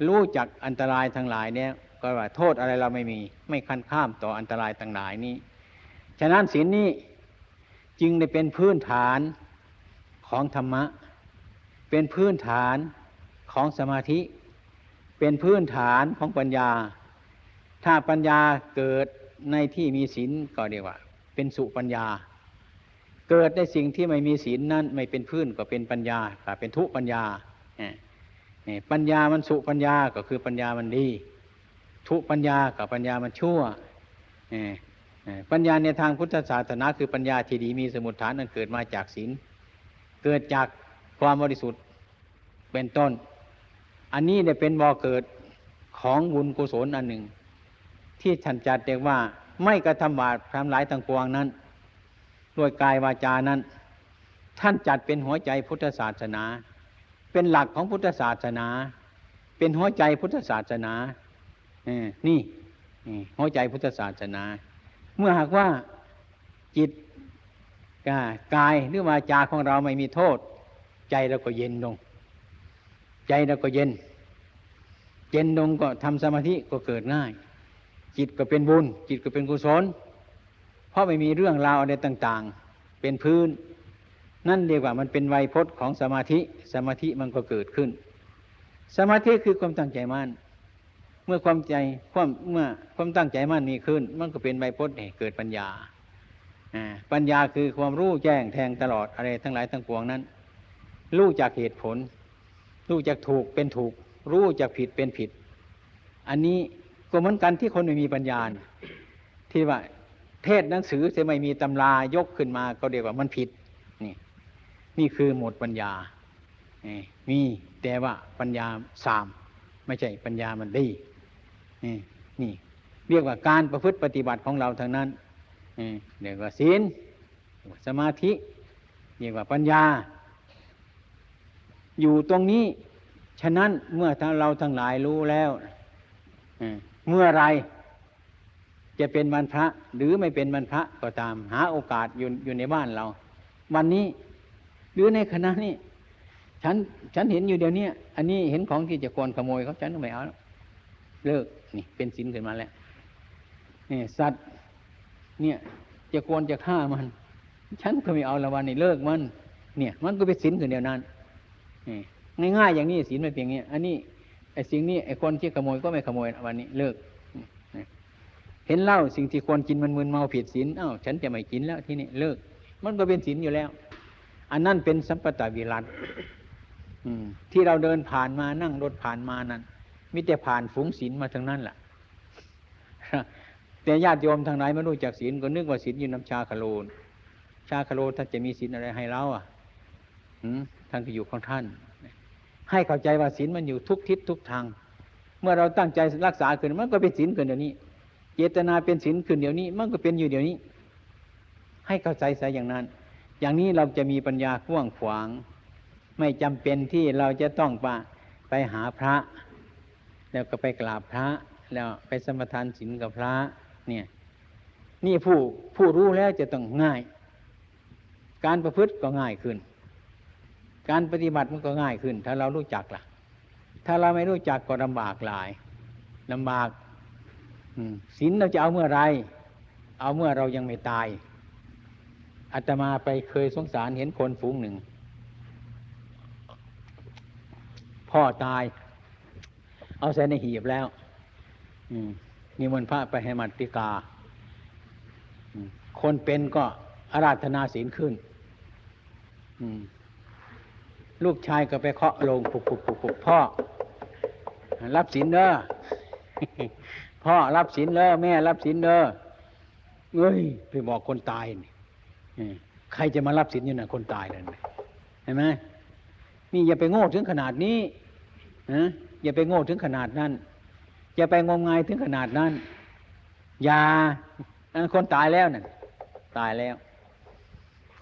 รู้จักอันตรายทั้งหลายเนี่ยก็ว่าโทษอะไรเราไม่มีไม่คันข้ามต่ออันตรายทั้งหลายนี้ ฉะนั้นศีลนี้จึงได้เป็นพื้นฐานของธรรมะ เป็นพื้นฐานของสมาธิ เป็นพื้นฐานของปัญญา ถ้าปัญญาเกิดในที่มีศีลก็เรียกว่า เป็นสุปัญญา เกิดในสิ่งที่ไม่มีศีลนั้นไม่เป็นพื้นก็เป็นปัญญาก็เป็นทุปัญญาปัญญามันสุปัญญาก็คือปัญญามันดี ทุปัญญากับปัญญามันชั่วปัญญาในทางพุทธศาสนาคือปัญญาที่ดีมีสมุทฐานนั้นเกิดมาจากศีลเกิดจากความบริสุทธิ์ เป็นต้น อันนี้เนี่ยเป็นบ่อเกิดของบุญกุศลอันหนึ่ง ที่ท่านจัดเรียกว่าไม่กระทำบาปทำหลายต่างปวงนั้นด้วยกายวาจานั้น ท่านจัดเป็นหัวใจพุทธศาสนา เป็นหลักของพุทธศาสนา เป็นหัวใจพุทธศาสนาเออนี่หัวใจพุทธศาสนา เมื่อหากว่าจิตกายหรือวาจาของเราไม่มีโทษ ใจเราก็เย็นลง ใจเราก็เย็น เย็นลงก็ทำสมาธิก็เกิดง่าย จิตก็เป็นบุญ จิตก็เป็นกุศล เพราะไม่มีเรื่องราวอะไรต่าง ๆ เป็นพื้น นั่นเรียกว่ามันเป็นไวยพจน์ของสมาธิ สมาธิมันก็เกิดขึ้น สมาธิคือความตั้งใจมั่นเมื่อความใจความเมื่อความตั้งใจมั่นมีขึ้น มันก็เป็นไวยพจน์เกิดปัญญาปัญญาคือความรู้แจ้งแทงตลอดอะไรทั้งหลายทั้งปวงนั้น รู้จากเหตุผล รู้จากถูกเป็นถูก รู้จากผิดเป็นผิด อันนี้ก็เหมือนกันที่คนไม่มีปัญญาที่ว่า เทศหนังสือจะไม่มีตำรายกขึ้นมาก็เรียกว่ามันผิดนี่นี่คือหมดปัญญานี่มีแต่ว่าปัญญาสามไม่ใช่ปัญญามันดีนี่ เรียกว่าการประพฤติปฏิบัติของเราทางนั้นเรียกว่าศีลสมาธิเรียกว่าปัญญา อยู่ตรงนี้ ฉะนั้นเมื่อเราทั้งหลายรู้แล้วเมื่อไรจะเป็นวันพระ หรือไม่เป็นวันพระก็ตาม หาโอกาสอยู่อยู่ในบ้านเรา วันนี้หรือในคณะนี้ฉันฉันเห็นอยู่เดี๋ยวนี้อันนี้เห็นของที่จะกวนขโมยเขาฉันก็ไม่เอาแล้วเลิกนี่เป็นศีลขึ้นมาแล้วนี่สัตว์ เนี่ยจะกวนจะฆ่ามัน ฉันก็ไม่เอาละวันนี้เลิกมัน เนี่ย มันก็เป็นศีลขึ้นเดียวนั้น นี่ง่ายๆอย่างนี้ศีลไม่เพียงนี้อันนี้ไอ้สิ่งนี้ไอ้คนที่ขโมยก็ไม่ขโมยวันนี้เลิกเห็นเหล้าสิ่งที่ควรกินมันมึนเมาผิดศีลอ้าวฉันจะไม่กินแล้วที่นี่เลิก มันก็เป็นศีลอยู่แล้ว อันนั้นเป็นสัมปตาวิรัตที่เราเดินผ่านมานั่งรถผ่านมานั้นมิแต่ผ่านฝูงศีลมาทั้งนั้นแหละแต่ญาติโยมทางไหนไม่รู้จักศีลก็นึกว่าศีลอยู่น้ำชาคาโลนชาคาโลท่านจะมีศีลอะไรให้เราอะ ท่านก็อยู่ของท่าน ให้เข้าใจว่าศีลมันอยู่ทุกทิศทุกทาง เมื่อเราตั้งใจรักษาขึ้นมันก็เป็นศีลขึ้นเดี๋ยวนี้ เจตนาเป็นศีลขึ้นเดี๋ยวนี้ มันก็เป็นอยู่เดี๋ยวนี้ ให้เข้าใจซะอย่างนั้น อย่างนี้เราจะมีปัญญากว้างขวาง ไม่จำเป็นที่เราจะต้องไปไปหาพระ แล้วก็ไปกราบพระ แล้วไปสมทานศีลกับพระ เนี่ย นี่ผู้ผู้รู้แล้วจะต้องง่าย การประพฤติก็ง่ายขึ้น การปฏิบัติมันก็ง่ายขึ้น ถ้าเรารู้จักล่ะ ถ้าเราไม่รู้จักก็ลำบากหลายลำบากศีลเราจะเอาเมื่อไร เอาเมื่อเรายังไม่ตายอาตมาไปเคยสงสารเห็นคนฝูงหนึ่ง พ่อตาย เอาใส่ในหีบแล้วนิมนต์พระไปให้มัติกา คนเป็นก็อาราธนาศีลขึ้น ลูกชายก็ไปเคาะลงปุกปุกปุกปุกพ่อ รับศีลเด้อพ่อรับศีลเด้อแม่รับศีลเด้อเอ้ยไปบอกคนตายนี่ใครจะมารับศีลอยู่น่ะคนตายเลยเห็นไหมนี่อย่าไปโง่ถึงขนาดนี้นะอย่าไปโง่ถึงขนาดนั้น อย่าไปงมงายถึงขนาดนั้น อย่าคนตายแล้วนั่นตายแล้ว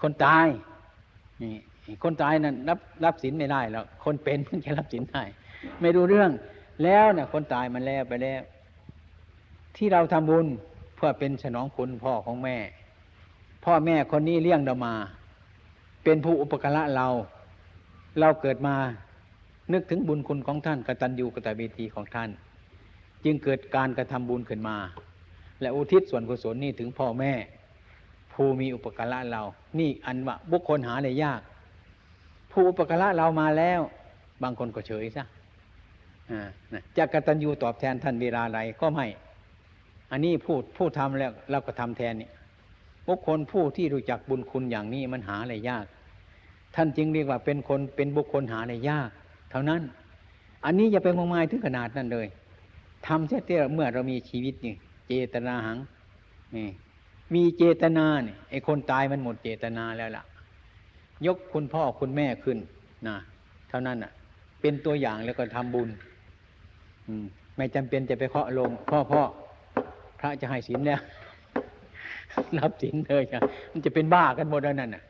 คนตายนี่ คนตายนั่นรับรับศีลไม่ได้แล้วคนเป็นเพิ่งจะรับศีลได้ไม่รู้เรื่อง แล้วเนี่ยคนตายมันแล้วไปแล้ว ที่เราทำบุญเพื่อเป็นฉนองคุณพ่อของแม่ พ่อแม่คนนี้เลี้ยงเรามา เป็นผู้อุปการะเรา เราเกิดมานึกถึงบุญคุณของท่านกตัญญูกตเวทีของท่าน จึงเกิดการกระทำบุญขึ้นมา และอุทิศส่วนกุศลนี่ถึงพ่อแม่ ผู้มีอุปการะเรา นี่อันว่าบุคคลหาได้ยาก ผู้อุปการะเรามาแล้ว บางคนก็เฉยซะจะกตัญญูตอบแทนท่านเวลาใดก็ไม่ อันนี้พูดผู้ทำแล้วเราก็ทำแทนเนี่ยบุคคลผู้ที่รู้จักบุญคุณอย่างนี้มันหาอะไรยาก ท่านจึงเรียกว่าเป็นคนเป็นบุคคลหาอะไรยาก เท่านั้น อันนี้อย่าไปงมงายถึงขนาดนั้นเลยทำเสียเตี้เมื่อเรามีชีวิตนี่เจตนาหังนี่มีเจตนาเนี่ยไอ้คนตายมันหมดเจตนาแล้วล่ะ ยกคุณพ่อคุณแม่ขึ้นนะเท่านั้นอะ เป็นตัวอย่างแล้วก็ทำบุญ อืม ไม่จำเป็นจะไปเคาะลง พ่อพ่อพระจะให้ศีลแล้วรับศีลเลยจ้ะมันจะเป็นบ้ากันหมดแล้วนั่นน่ะ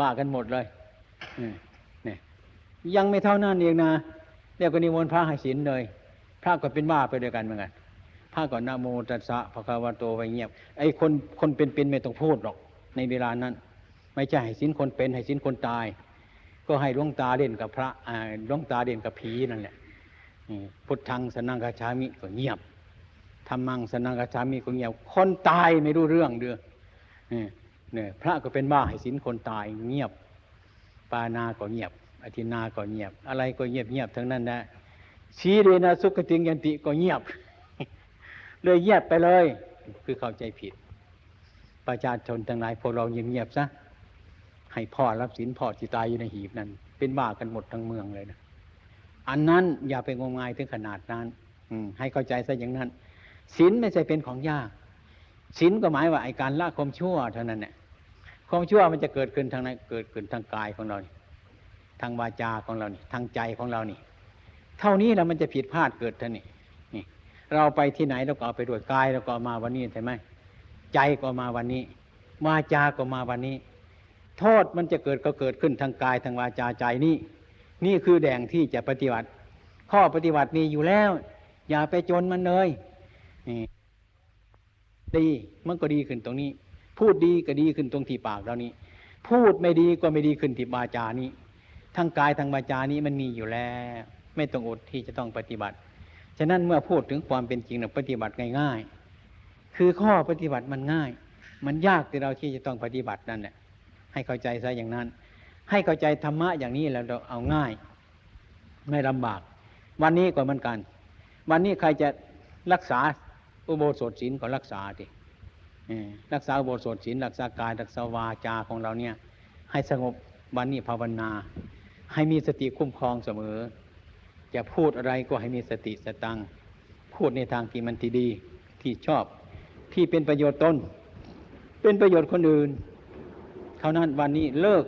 บ้ากันหมดเลยนี่ยังไม่เท่านั้นเองนะเรียกว่านิมนต์พระให้ศีลเลย พระก็เป็นบ้าไปด้วยกันเหมือนกันพระก่อนนะโมตัสสะภะคะวะโตไปเงียบ ไอ้คนคนเป็นๆไม่ต้องพูดหรอก ในเวลานั้น ไม่ใช่ให้ศีลคนเป็นให้ศีลคนตาย ก็ให้ดวงตาเด่นกับพระดวงตาเด่นกับผีนั่นแหละพุทธังสนังกาชามิก็เงียบธรรมังสนังกาชามิก็เงียบ คนตายไม่รู้เรื่องเด้อเนี่ยพระก็เป็นบ้าให้ศีลคนตายเงียบ ปานาก็เงียบ อธินาก็เงียบ อะไรก็เงียบเงียบทั้งนั้นนะชีเรนะสุขติงยันติก็เงียบ เลยเงียบไปเลย คือเข้าใจผิด ประชาชนทั้งหลายพวกเราเงียบๆซะ ให้พ่อรับศีลพ่อที่ตายอยู่ในหีบนั้น เป็นบ้ากันหมดทั้งเมืองเลยนะอันนั้นอย่าไปงมงายถึงขนาดนั้น อืมให้เข้าใจซะอย่างนั้นศีลไม่ใช่เป็นของยากศีลก็หมายว่าไอการละความชั่วเท่านั้นแหละความชั่วมันจะเกิดขึ้นทางไหนเกิดขึ้นทางกายของเรานี่ทางวาจาของเรานี่ทางใจของเรานี่ เท่านี้แล้วมันจะผิดพลาดเกิดเท่านี้นี่ เราไปที่ไหนเราก็เอาไปด้วยกายเราก็ามาวันนี้ใช่ไหมใจก็ามาวันนี้วาจาก็มาวันนี้ โทษมันจะเกิดก็เกิดขึ้นทางกายทางวาจาใจนี่นี่คือแดงที่จะปฏิบัติ ข้อปฏิบัติมีอยู่แล้ว อย่าไปจนมันเลยนี่ดีมันก็ดีขึ้นตรงนี้ พูดดีก็ดีขึ้นตรงที่ปากเรานี้ พูดไม่ดีก็ไม่ดีขึ้นที่วาจานี้ทั้งกายทางวาจานี้มันมีอยู่แล้ว ไม่ต้องอดที่จะต้องปฏิบัติ ฉะนั้นเมื่อพูดถึงความเป็นจริงนะปฏิบัติง่าย ๆ คือข้อปฏิบัติมันง่าย มันยากที่เราที่จะต้องปฏิบัตินั่นแหละ ให้เข้าใจซะอย่างนั้น ให้เข้าใจธรรมะอย่างนี้แล้วเราเอาง่าย ไม่ลำบาก วันนี้ก็เหมือนกัน วันนี้ใครจะรักษาอุโบสถศีลก็รักษาดิรักษาอุโบสถศีลรักษากายรักษาวาจาของเราเนี่ย ให้สงบวันนี้ภาวนา ให้มีสติคุ้มครองเสมอ จะพูดอะไรก็ให้มีสติสตังพูดในทางที่มันที่ดีที่ชอบที่เป็นประโยชน์ตนเป็นประโยชน์คนอื่น เท่านั้นวันนี้เลิก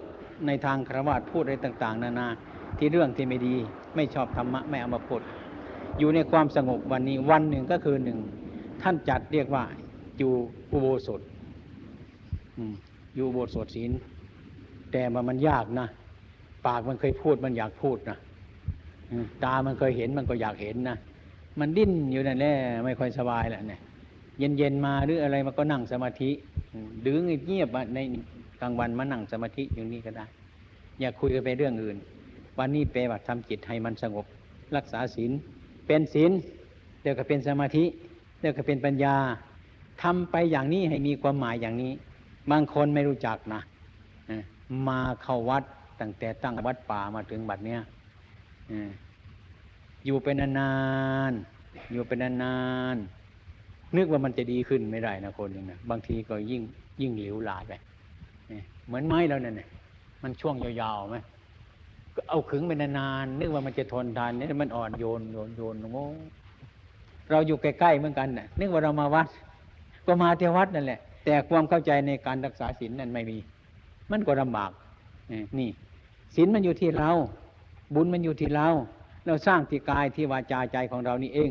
ในทางครวญพูดอะไรต่าง ๆ นานาที่เรื่องที่ไม่ดีไม่ชอบธรรมะไม่เอามาพูดอยู่ในความสงบวันนี้วันหนึ่งก็คือหนึ่งท่านจัดเรียกว่าอยู่อุโบสถอยู่อุโบสถศีลแต่ว่ามันยากนะปากมันเคยพูดมันอยากพูดนะตามันเคยเห็นมันก็อยากเห็นนะมันดิ้นอยู่นั่นแหละไม่ค่อยสบายแหละเนี่ยเย็นๆมาหรืออะไรมันก็นั่งสมาธิอืมหรือเงียบใน ลางวันมานั่งสมาธิอยู่นี่ก็ได้ อย่าคุยกันไปเรื่องอื่น วันนี้เปบัติทำจิตให้มันสงบ รักษาศีลเป็นศีลเดี๋ยวก็เป็นสมาธิเดี๋ยวก็เป็นปัญญาทำไปอย่างนี้ให้มีความหมายอย่างนี้ บางคนไม่รู้จักนะมาเข้าวัดตั้งแต่ตั้งวัดป่ามาถึงบัดเนี้ยอยู่เป็นนานๆอยู่เป็นนานๆนึกว่ามันจะดีขึ้นไม่ได้นะคนหนึ่งนะบางทีก็ยิ่งยิ่งเหลวหลาไป เหมือนไม้เราเนี่ยมันช่วงยาวๆไหมก็เอาขึงไปนานๆนึกว่ามันจะทนทานเนี่ยมันอ่อนโยนโยนโยนโง่เราอยู่ใกล้ๆเหมือนกันน่ะนึกว่าเรามาวัด ก็มาเทวัดนั่นแหละ แต่ความเข้าใจในการรักษาศีลนั้นไม่มี มันก็ลำบากนี่ศีลมันอยู่ที่เรา บุญมันอยู่ที่เรา เราสร้างที่กายที่วาจาใจของเรานี่เอง